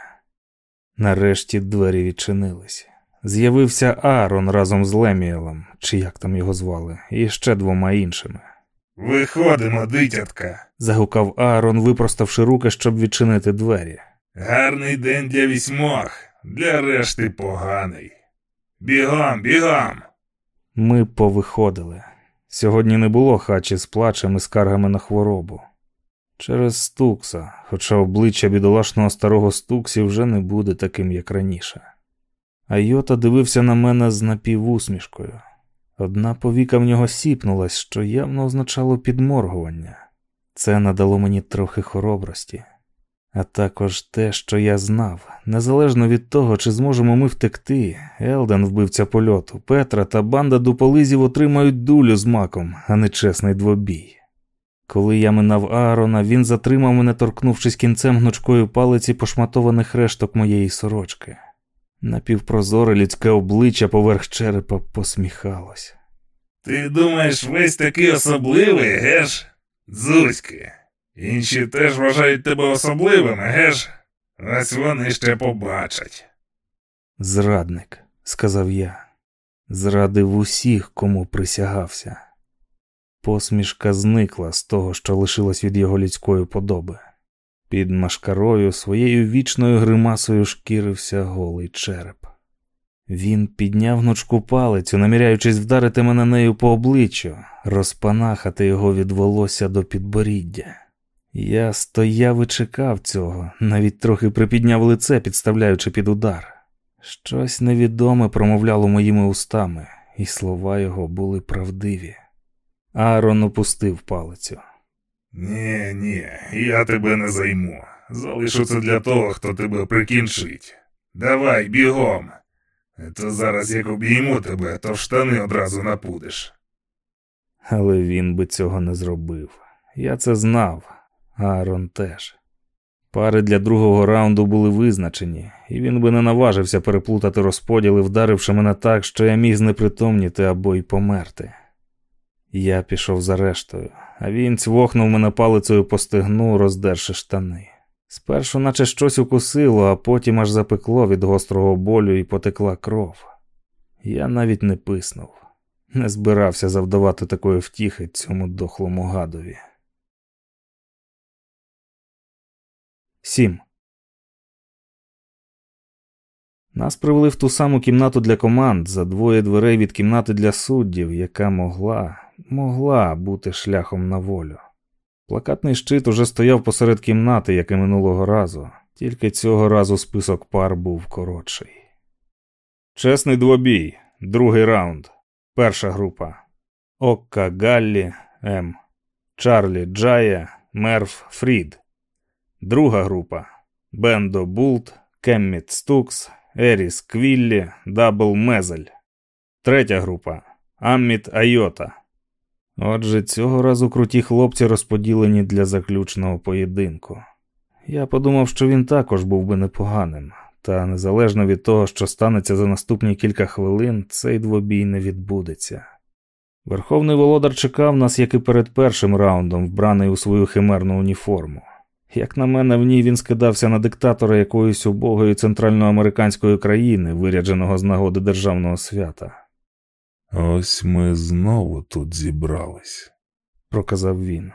S1: Нарешті двері відчинились. З'явився Аарон разом з Леміелом, чи як там його звали, і ще двома іншими.
S2: Виходимо, дитятка.
S1: загукав Аарон, випроставши руки, щоб відчинити двері.
S2: Гарний день для вісьмох, для решти поганий. Бігом, бігом.
S1: Ми повиходили. Сьогодні не було хачі з плачем і скаргами на хворобу. Через Стукса, хоча обличчя бідолашного старого Стуксі вже не буде таким, як раніше. А Йота дивився на мене з напівусмішкою. Одна повіка в нього сіпнулась, що явно означало підморгування. Це надало мені трохи хоробрості, а також те, що я знав, незалежно від того, чи зможемо ми втекти, Елден, вбивця польоту, Петра та банда дуполизів отримають дулю з маком, а не чесний двобій. Коли я минав Аарона, він затримав мене, торкнувшись кінцем гнучкої палиці пошматованих решток моєї сорочки. Напівпрозоре людське обличчя поверх черепа посміхалось.
S2: Ти думаєш, весь такий особливий, геш? Зузьки. Інші теж вважають тебе особливим, геш? Ось вони ще побачать.
S1: Зрадник, сказав я, зрадив усіх, кому присягався. Посмішка зникла з того, що лишилось від його людської подоби. Під машкарою своєю вічною гримасою шкірився голий череп. Він підняв гнучку палицю, наміряючись вдарити мене нею по обличчю, розпанахати його від волосся до підборіддя. Я стояв і чекав цього, навіть трохи припідняв лице, підставляючи під удар. Щось невідоме промовляло моїми устами, і слова його були правдиві. Аарон опустив палицю.
S2: Ні, ні, я тебе не займу. Залишу це для того, хто тебе прикінчить. Давай, бігом. То зараз як обійму тебе, то в штани одразу напудиш.
S1: Але він би цього не зробив. Я це знав, Аарон теж. Пари для другого раунду були визначені, і він би не наважився переплутати розподіли, вдаривши мене так, що я міг знепритомніти або й померти. Я пішов за рештою, а він цвохнув мене палицею по стегну, роздерши штани. Спершу, наче щось укусило, а потім аж запекло від гострого болю і потекла кров. Я навіть не писнув, не збирався завдавати такої втіхи цьому дохлому гадові. Сім. Нас привели в ту саму кімнату для команд за двоє дверей від кімнати для суддів, яка могла, могла бути шляхом на волю. Плакатний щит уже стояв посеред кімнати, як і минулого разу, тільки цього разу список пар був коротший. Чесний двобій, другий раунд. Перша група Окка Галлі М. Чарлі Джая, Мерф Фрід. Друга група Бендо Булт, Кемміт Стукс, Еріс Квіллі, Дабл Мезель. Третя група Амміт Айота. Отже, цього разу круті хлопці розподілені для заключного поєдинку. Я подумав, що він також був би непоганим, Та незалежно від того, що станеться за наступні кілька хвилин, цей двобій не відбудеться. Верховний володар чекав нас, як і перед першим раундом, вбраний у свою химерну уніформу. Як на мене, в ній він скидався на диктатора якоїсь убогої центральноамериканської країни, вирядженого з нагоди державного свята.
S4: Ось ми знову тут зібрались,
S1: проказав він.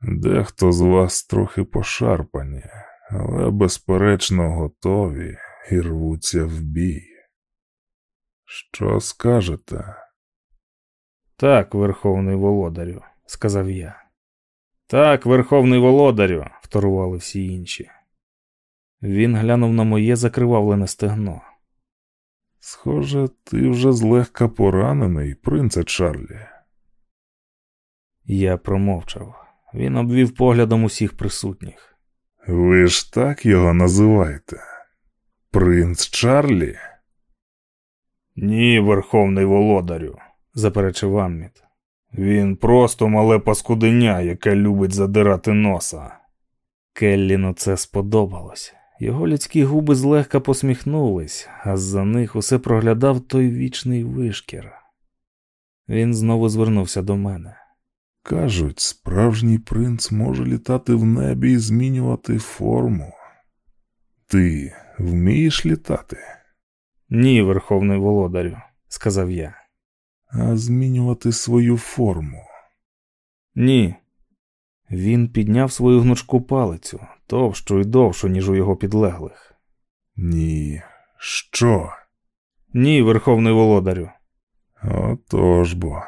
S4: Дехто з вас трохи пошарпані, але безперечно готові і рвуться в бій. Що скажете?
S1: Так, верховний володарю, сказав я. Так, верховний володарю, вторували всі інші. Він глянув на моє закривавлене стегно.
S4: Схоже, ти вже злегка поранений, принце Чарлі.
S1: Я промовчав. Він обвів поглядом усіх присутніх.
S4: Ви ж так його називаєте? Принц Чарлі?
S1: Ні, верховний володарю, заперечив Амміт. Він просто мале паскуденя, яке любить задирати носа. Келліну це сподобалось. Його людські губи злегка посміхнулись, а з-за них усе проглядав той вічний вишкір. Він знову звернувся до мене.
S4: Кажуть, справжній принц може літати в небі і змінювати форму. Ти вмієш літати?
S1: Ні, верховний володарю, сказав я.
S4: А змінювати свою форму?
S1: Ні. Він підняв свою гнучку палицю, товщу і довшу, ніж у його підлеглих.
S4: Ні. Що?
S1: Ні, верховний володарю.
S4: Отож бо.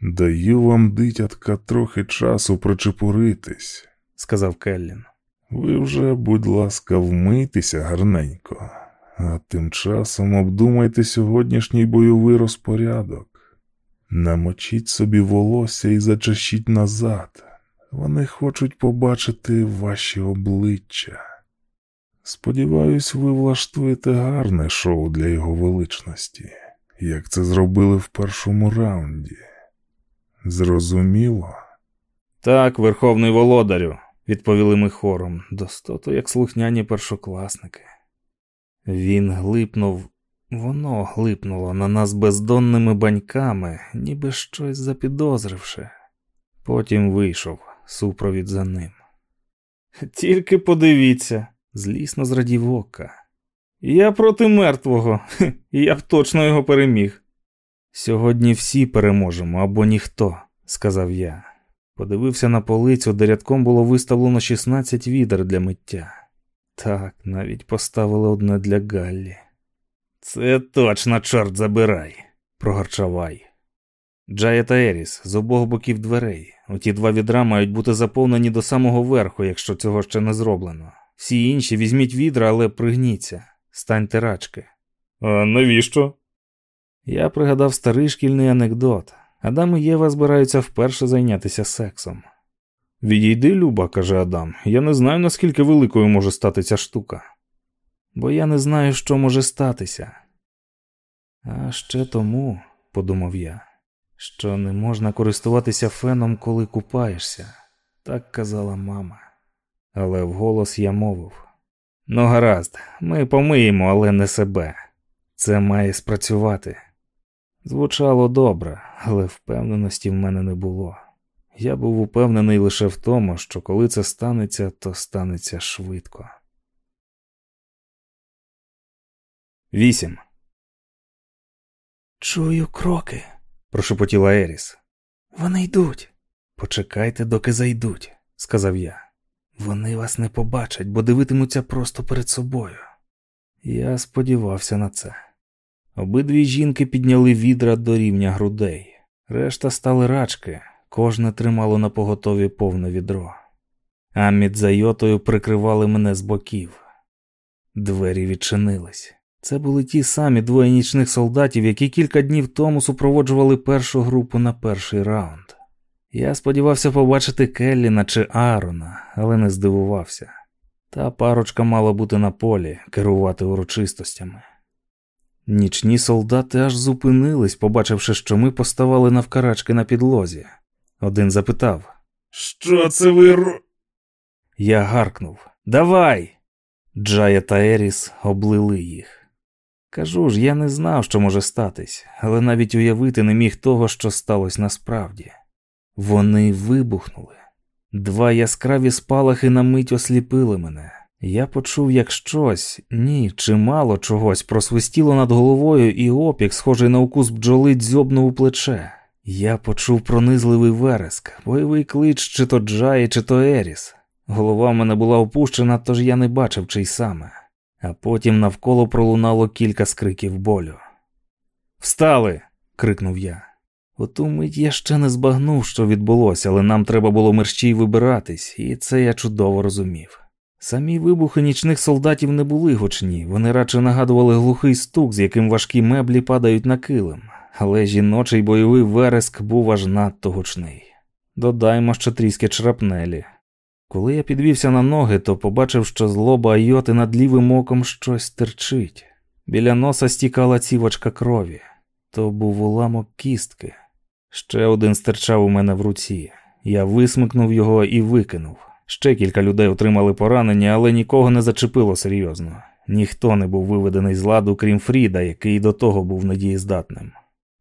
S4: Даю вам, дитятка, трохи часу причепуритись,
S1: сказав Келлін.
S4: Ви вже, будь ласка, вмийтеся гарненько, а тим часом обдумайте сьогоднішній бойовий розпорядок. Намочіть собі волосся і зачащіть назад. Вони хочуть побачити ваші обличчя. Сподіваюсь, ви влаштуєте гарне шоу для його величності, як це зробили в першому раунді. Зрозуміло?
S1: Так, верховний володарю, відповіли ми хором, достото, як слухняні першокласники. Він глипнув, воно глипнуло на нас бездонними баньками, ніби щось запідозривши. Потім вийшов, супровід за ним. Тільки подивіться, злісно зрадів ока. Я проти мертвого, я б точно його переміг. Сьогодні всі переможемо або ніхто, сказав я. Подивився на полицю, де рядком було виставлено 16 відер для миття. Так, навіть поставили одне для Галлі. Це точно, чорт забирай, прогорчавай. Джая та Еріс з обох боків дверей. Оті два відра мають бути заповнені до самого верху, якщо цього ще не зроблено. Всі інші візьміть відра, але пригніться, станьте рачки. А навіщо? Я пригадав старий шкільний анекдот. Адам і Єва збираються вперше зайнятися сексом. Відійди, Люба, каже Адам, я не знаю, наскільки великою може стати ця штука. Бо я не знаю, що може статися. А ще тому, подумав я, що не можна користуватися феном, коли купаєшся, так казала мама. Але вголос я мовив: Ну, гаразд, ми помиємо, але не себе. Це має спрацювати. Звучало добре, але впевненості в мене не було. Я був упевнений лише в тому, що коли це станеться, то станеться швидко. Вісім. Чую кроки, прошепотіла Еріс. Вони йдуть. Почекайте, доки зайдуть, сказав я. Вони вас не побачать, бо дивитимуться просто перед собою. Я сподівався на це. Обидві жінки підняли відра до рівня грудей, решта стали рачки, кожне тримало на поготові повне відро. Амід за йотою прикривали мене з боків. Двері відчинились. Це були ті самі двоє нічних солдатів, які кілька днів тому супроводжували першу групу на перший раунд. Я сподівався побачити Келліна чи Аарона, але не здивувався. Та парочка мала бути на полі, керувати урочистостями. Нічні солдати аж зупинились, побачивши, що ми поставали навкарачки на підлозі. Один запитав:
S2: Що це ви ро.
S1: Я гаркнув Давай! Джая та Еріс облили їх. Кажу ж, я не знав, що може статись, але навіть уявити не міг того, що сталося насправді. Вони вибухнули. Два яскраві спалахи на мить осліпили мене. Я почув, як щось, ні, чимало чогось просвистіло над головою, і опік, схожий на укус бджоли, дзьобнув у плече. Я почув пронизливий вереск, бойовий клич, чи то Джаї, чи то Еріс. Голова в мене була опущена, тож я не бачив, чий саме, а потім навколо пролунало кілька скриків болю. Встали! крикнув я. Оту мить я ще не збагнув, що відбулося, але нам треба було мерщій вибиратись, і це я чудово розумів. Самі вибухи нічних солдатів не були гучні, вони радше нагадували глухий стук, з яким важкі меблі падають на килим, але жіночий бойовий вереск був аж надто гучний. Додаймо ще тріски шрапнелі. Коли я підвівся на ноги, то побачив, що з лоба Айоти над лівим оком щось терчить. Біля носа стікала цівочка крові. То був уламок кістки. Ще один стирчав у мене в руці. Я висмикнув його і викинув. Ще кілька людей отримали поранення, але нікого не зачепило серйозно. Ніхто не був виведений з ладу, крім Фріда, який до того був недієздатним.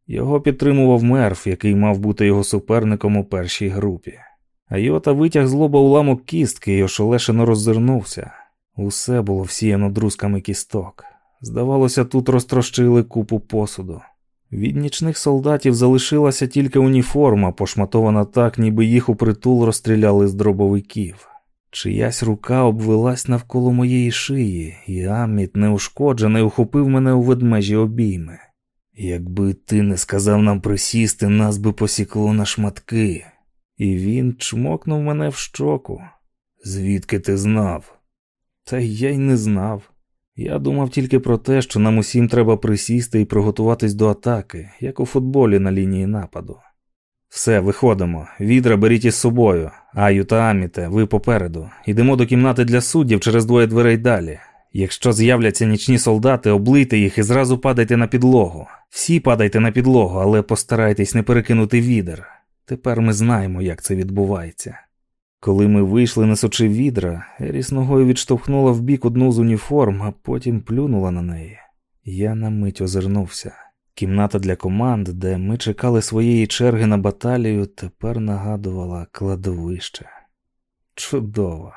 S1: Його підтримував мерф, який мав бути його суперником у першій групі. Айота витяг з лоба уламок кістки і ошелешено роззирнувся. Усе було всіяно друзками кісток. Здавалося, тут розтрощили купу посуду. Від нічних солдатів залишилася тільки уніформа, пошматована так, ніби їх у притул розстріляли з дробовиків. Чиясь рука обвелась навколо моєї шиї, і Амміт, неушкоджений, ухопив мене у ведмежі обійми. Якби ти не сказав нам присісти, нас би посікло на шматки. І він чмокнув мене в щоку. Звідки ти знав? Та я й не знав. Я думав тільки про те, що нам усім треба присісти і приготуватись до атаки, як у футболі на лінії нападу. Все, виходимо. Відра беріть із собою. Аю та Аміте, ви попереду. Йдемо до кімнати для суддів через двоє дверей далі. Якщо з'являться нічні солдати, облийте їх і зразу падайте на підлогу. Всі падайте на підлогу, але постарайтесь не перекинути відер. Тепер ми знаємо, як це відбувається. Коли ми вийшли, несучи відра, Еріс ногою відштовхнула в бік одну з уніформ, а потім плюнула на неї. Я на мить озирнувся. Кімната для команд, де ми чекали своєї черги на баталію, тепер нагадувала кладовище. Чудово.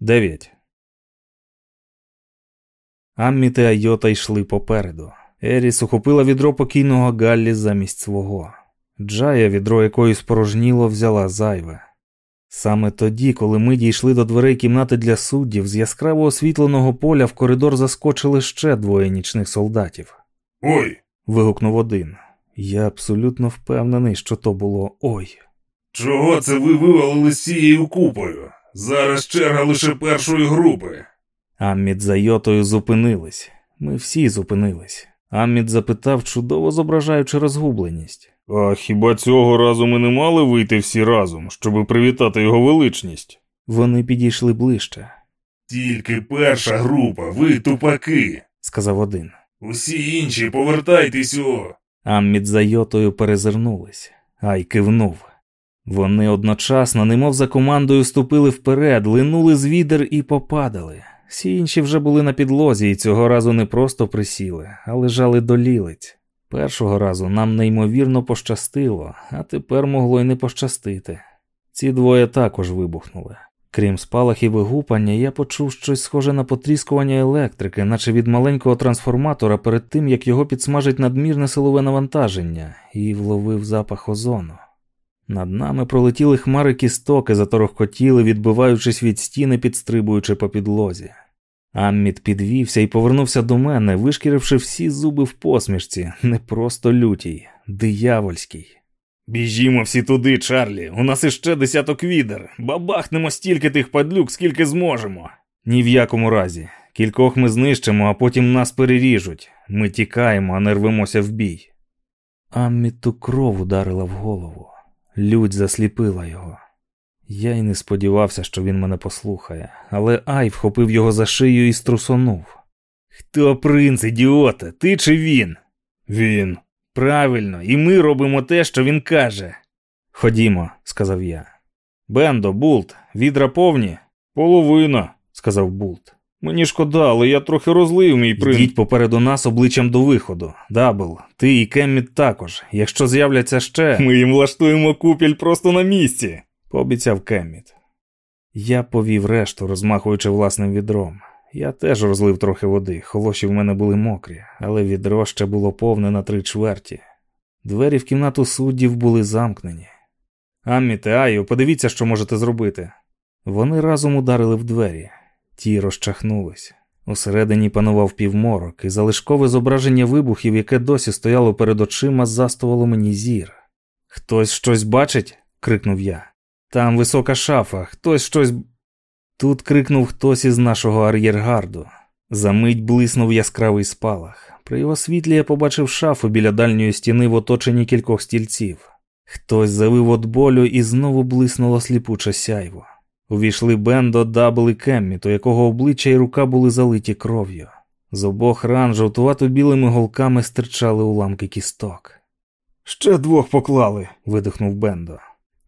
S1: Дев'ять. Аммі та Айота йшли попереду. Еріс ухопила відро покійного Галлі замість свого. Джая, відро якої спорожніло, взяла зайве. Саме тоді, коли ми дійшли до дверей кімнати для суддів, з яскраво освітленого поля в коридор заскочили ще двоє нічних солдатів.
S2: Ой!
S1: вигукнув один. Я абсолютно впевнений, що то було ой.
S2: Чого це ви вивалили з цією купою? Зараз черга лише першої групи.
S1: Амміт за Йотою зупинились. Ми всі зупинились. Амміт запитав, чудово зображаючи розгубленість.
S2: А хіба цього разу ми не мали вийти всі разом, щоб привітати його величність?
S1: Вони підійшли ближче,
S2: Тільки перша група, ви тупаки.
S1: сказав один.
S2: Усі інші повертайтесь о.
S1: Амміт за Йотою перезирнулись, Ай кивнув. Вони одночасно, немов за командою, ступили вперед, линули з відер і попадали. Всі інші вже були на підлозі і цього разу не просто присіли, а лежали до лілиць. Першого разу нам неймовірно пощастило, а тепер могло й не пощастити. Ці двоє також вибухнули. Крім спалахів і гупання, я почув щось схоже на потріскування електрики, наче від маленького трансформатора перед тим, як його підсмажить надмірне силове навантаження, і вловив запах озону. Над нами пролетіли хмари кісток і заторохкотіли, відбиваючись від стіни, підстрибуючи по підлозі. Амміт підвівся і повернувся до мене, вишкіривши всі зуби в посмішці, не просто лютій, диявольський. Біжімо всі туди, Чарлі. У нас іще десяток відер. Бабахнемо стільки тих падлюк, скільки зможемо. Ні в якому разі. Кількох ми знищимо, а потім нас переріжуть. Ми тікаємо, а не рвемося в бій. Амміту кров ударила в голову. Лють засліпила його. Я й не сподівався, що він мене послухає, але Ай вхопив його за шию і струсонув. Хто принц, Айота, ти чи він? Він. Правильно, і ми робимо те, що він каже. Ходімо, сказав я. Бендо, Булт, відра повні?
S7: Половина, сказав Булт. Мені шкода, але я трохи розлив мій принц.
S1: Йдіть попереду нас обличчям до виходу. Дабл, ти і Кемміт також. Якщо з'являться ще.
S7: Ми їм влаштуємо купіль просто на місці,
S1: пообіцяв Кемміт. Я повів решту, розмахуючи власним відром. Я теж розлив трохи води, холоші в мене були мокрі, але відро ще було повне на три чверті. Двері в кімнату суддів були замкнені. Амміте, Айо, подивіться, що можете зробити. Вони разом ударили в двері, ті розчахнулись. Усередині панував півморок, і залишкове зображення вибухів, яке досі стояло перед очима, застувало мені зір. Хтось щось бачить? крикнув я. Там висока шафа, хтось щось. Тут крикнув хтось із нашого ар'єргарду. За мить блиснув яскравий спалах. При його світлі я побачив шафу біля дальньої стіни в оточенні кількох стільців. Хтось завив от болю і знову блиснуло сліпуче сяйво. Увійшли Бендо, Дабл і Кемміт, у якого обличчя і рука були залиті кров'ю. З обох ран жовтувато білими голками стирчали уламки кісток.
S7: Ще двох поклали, видихнув Бендо.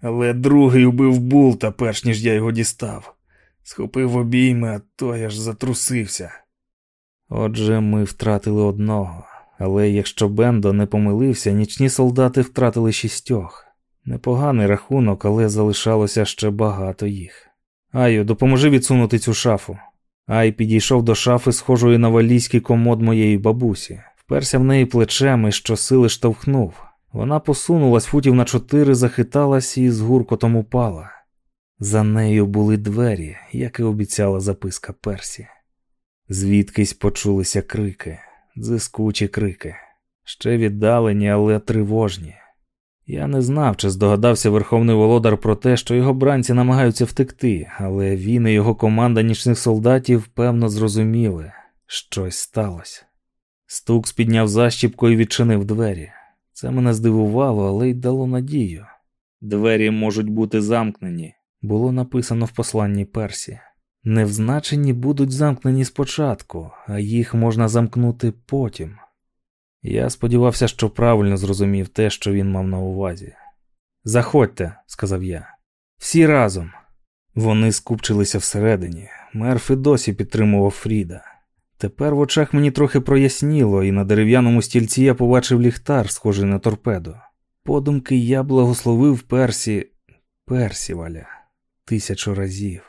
S7: Але другий убив булта, перш ніж я його дістав. Схопив обійми, а той аж затрусився.
S1: Отже, ми втратили одного, але якщо Бендо не помилився, нічні солдати втратили шістьох. Непоганий рахунок, але залишалося ще багато їх. Аю, допоможи відсунути цю шафу. Ай підійшов до шафи, схожої на валійський комод моєї бабусі, вперся в неї плечем і щосили штовхнув. Вона посунулась футів на чотири, захиталась і з гуркотом упала. За нею були двері, як і обіцяла записка Персі. Звідкись почулися крики, дзискучі крики, ще віддалені, але тривожні. Я не знав, чи здогадався Верховний Володар про те, що його бранці намагаються втекти, але він і його команда нічних солдатів певно зрозуміли, щось сталося. Стукс підняв защіпку і відчинив двері. Це мене здивувало, але й дало надію. Двері можуть бути замкнені, було написано в посланні Персі. Невзначені будуть замкнені спочатку, а їх можна замкнути потім. Я сподівався, що правильно зрозумів те, що він мав на увазі. Заходьте, сказав я, всі разом. Вони скупчилися всередині. Мерф досі підтримував Фріда. Тепер в очах мені трохи проясніло, і на дерев'яному стільці я побачив ліхтар, схожий на торпеду. Подумки я благословив Персі Персіваля тисячу разів.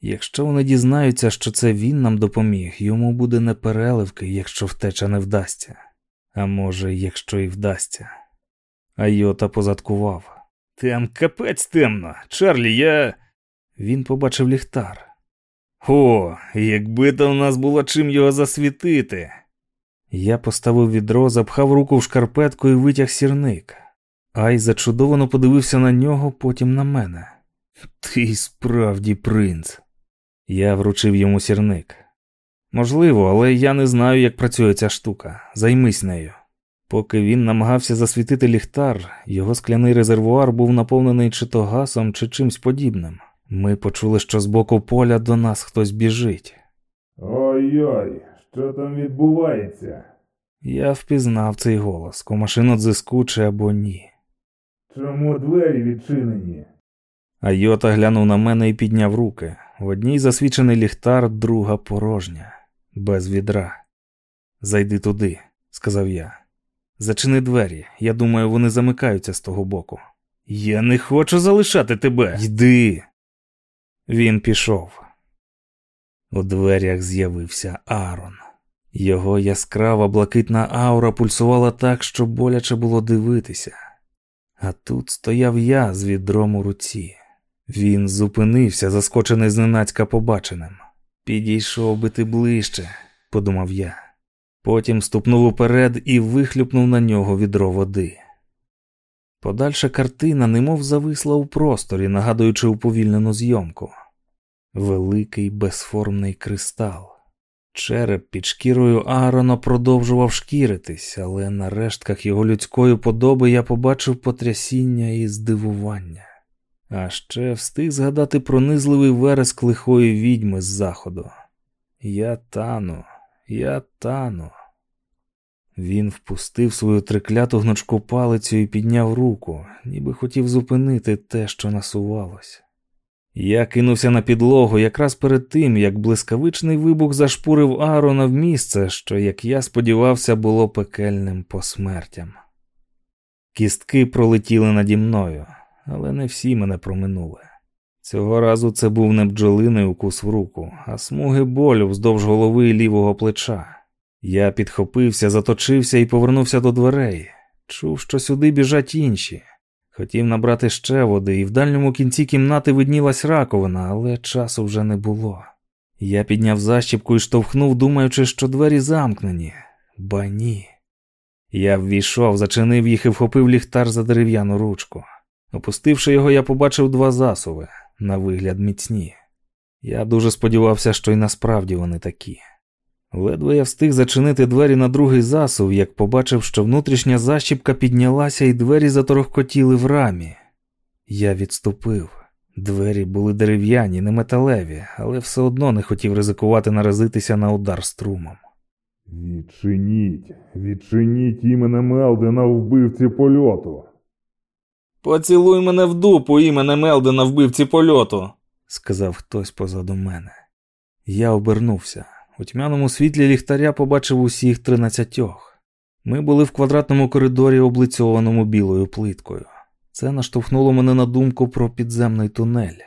S1: Якщо вони дізнаються, що це він нам допоміг, йому буде непереливки, якщо втеча не вдасться. А може, якщо і вдасться. Айота позадкував. Там капець темно. Чарлі, я. Він побачив ліхтар. О, якби то в нас було чим його засвітити. Я поставив відро, запхав руку в шкарпетку і витяг сірник. Ай зачудовано подивився на нього, потім на мене. Ти справді принц. Я вручив йому сірник. Можливо, але я не знаю, як працює ця штука. Займись нею. Поки він намагався засвітити ліхтар, його скляний резервуар був наповнений чи то гасом, чи чимсь подібним. Ми почули, що з боку поля до нас хтось біжить.
S2: Ой-ой, що там відбувається?
S1: Я впізнав цей голос, комашино дзискуче або ні.
S2: Чому двері відчинені?
S1: Айота глянув на мене і підняв руки. В одній засвічений ліхтар, друга порожня, без відра. Зайди туди, сказав я. Зачини двері. Я думаю, вони замикаються з того боку. Я не хочу залишати тебе. Йди. Він пішов. У дверях з'явився Арон. Його яскрава блакитна аура пульсувала так, що боляче було дивитися. А тут стояв я з відром у руці. Він зупинився, заскочений зненацька побаченим. Підійшов би ти ближче, подумав я. Потім ступнув уперед і вихлюпнув на нього відро води. Подальша картина немов зависла у просторі, нагадуючи уповільнену зйомку. Великий безформний кристал. Череп під шкірою Аарона продовжував шкіритись, але на рештках його людської подоби я побачив потрясіння і здивування. А ще встиг згадати пронизливий вереск лихої відьми з заходу. Я тану, я тану. Він впустив свою трикляту гнучку палицю і підняв руку, ніби хотів зупинити те, що насувалось. Я кинувся на підлогу якраз перед тим, як блискавичний вибух зашпурив Аарона в місце, що, як я сподівався, було пекельним посмертям. Кістки пролетіли наді мною, але не всі мене проминули. Цього разу це був не бджолиний укус в руку, а смуги болю вздовж голови і лівого плеча. Я підхопився, заточився і повернувся до дверей. Чув, що сюди біжать інші. Хотів набрати ще води, і в дальньому кінці кімнати виднілась раковина, але часу вже не було. Я підняв защіпку і штовхнув, думаючи, що двері замкнені. Ба ні. Я ввійшов, зачинив їх і вхопив ліхтар за дерев'яну ручку. Опустивши його, я побачив два засуви, на вигляд міцні. Я дуже сподівався, що й насправді вони такі. Ледве я встиг зачинити двері на другий засув, як побачив, що внутрішня защіпка піднялася і двері заторохкотіли в рамі. Я відступив. Двері були дерев'яні, не металеві, але все одно не хотів ризикувати наразитися на удар струмом.
S4: Відчиніть, відчиніть іменем Мелдена вбивці польоту.
S1: Поцілуй мене в дупу іменем Елдена вбивці польоту, сказав хтось позаду мене. Я обернувся. У тьмяному світлі ліхтаря побачив усіх тринадцятьох. Ми були в квадратному коридорі, облицьованому білою плиткою. Це наштовхнуло мене на думку про підземний тунель.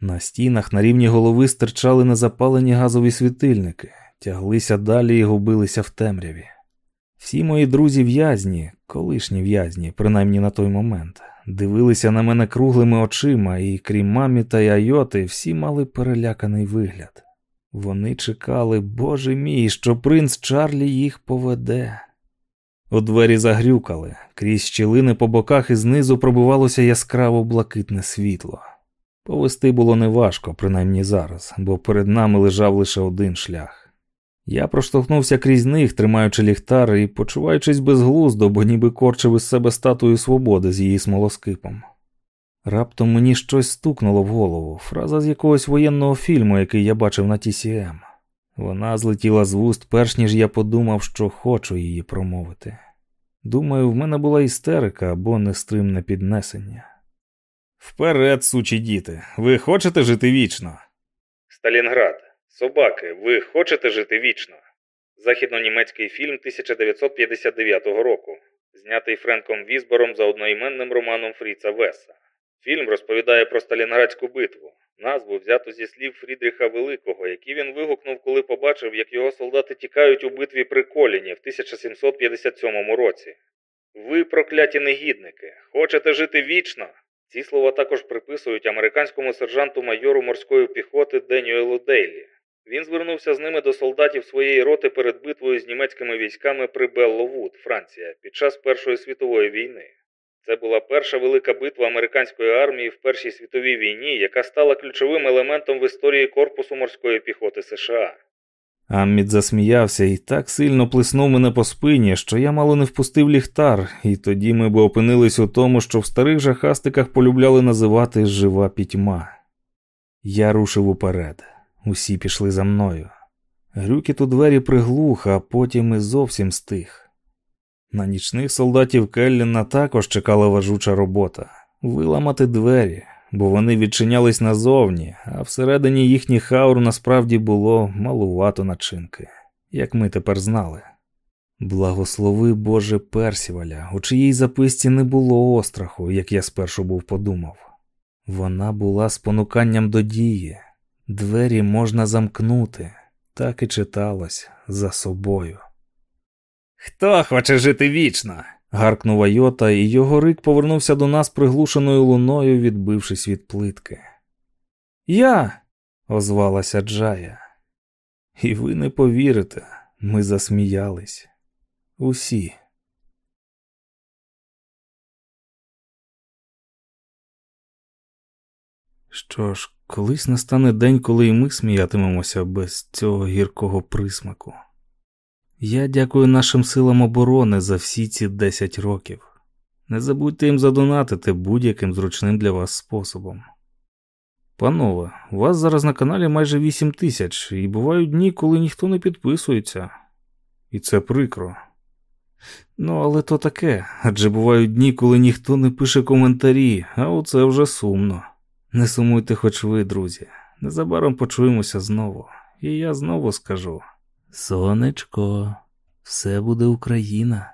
S1: На стінах на рівні голови стирчали незапалені газові світильники, тяглися далі і губилися в темряві. Всі мої друзі в'язні, колишні в'язні, принаймні на той момент, дивилися на мене круглими очима, і крім мамі та Айоти, всі мали переляканий вигляд. Вони чекали, боже мій, що принц Чарлі їх поведе. У двері загрюкали, крізь щілини по боках і знизу пробивалося яскраво блакитне світло. Повести було неважко, принаймні зараз, бо перед нами лежав лише один шлях. Я проштовхнувся крізь них, тримаючи ліхтар і почуваючись безглуздо, бо ніби корчив із себе статую свободи з її смолоскипом. Раптом мені щось стукнуло в голову, фраза з якогось воєнного фільму, який я бачив на TCM. Вона злетіла з вуст, перш ніж я подумав, що хочу її промовити. Думаю, в мене була істерика або нестримне піднесення. Вперед, сучі діти, ви хочете жити вічно?
S5: Сталінград. Собаки, ви хочете жити вічно? Західно-німецький фільм 1959 року, знятий Френком Візбором за одноіменним романом Фріца Веса. Фільм розповідає про Сталінградську битву, назву взято зі слів Фрідріха Великого, які він вигукнув, коли побачив, як його солдати тікають у битві при Коліні в 1757 році. Ви, прокляті негідники, хочете жити вічно? Ці слова також приписують американському сержанту майору морської піхоти Деніелу Дейлі. Він звернувся з ними до солдатів своєї роти перед битвою з німецькими військами при Белловуд, Франція, під час Першої світової війни. Це була перша велика битва американської армії в Першій світовій війні, яка стала ключовим елементом в історії корпусу морської піхоти США.
S1: Амміт засміявся і так сильно плеснув мене по спині, що я мало не впустив ліхтар, і тоді ми б опинились у тому, що в старих жахастиках полюбляли називати жива пітьма. Я рушив уперед. Усі пішли за мною. Грюкіт у двері приглух, а потім і зовсім стих. На нічних солдатів Келліна також чекала важуча робота виламати двері, бо вони відчинялись назовні, а всередині їхніх аур насправді було малувато начинки, як ми тепер знали. Благослови Боже Персіваля, у чиїй записці не було остраху, як я спершу був подумав. Вона була спонуканням до дії, двері можна замкнути, так і читалось за собою. Хто хоче жити вічно? гаркнув Айота, і його рик повернувся до нас приглушеною луною, відбившись від плитки. Я, озвалася Джая. І ви не повірите, ми засміялись. Усі. Що ж, колись настане день, коли і ми сміятимемося без цього гіркого присмаку. Я дякую нашим силам оборони за всі ці 10 років. Не забудьте їм задонатити будь-яким зручним для вас способом. Панове, у вас зараз на каналі майже 8 тисяч, і бувають дні, коли ніхто не підписується. І це прикро. Ну, але то таке, адже бувають дні, коли ніхто не пише коментарі, а оце вже сумно. Не сумуйте, хоч ви, друзі. Незабаром почуємося знову. І я знову скажу: Сонечко, все буде Україна.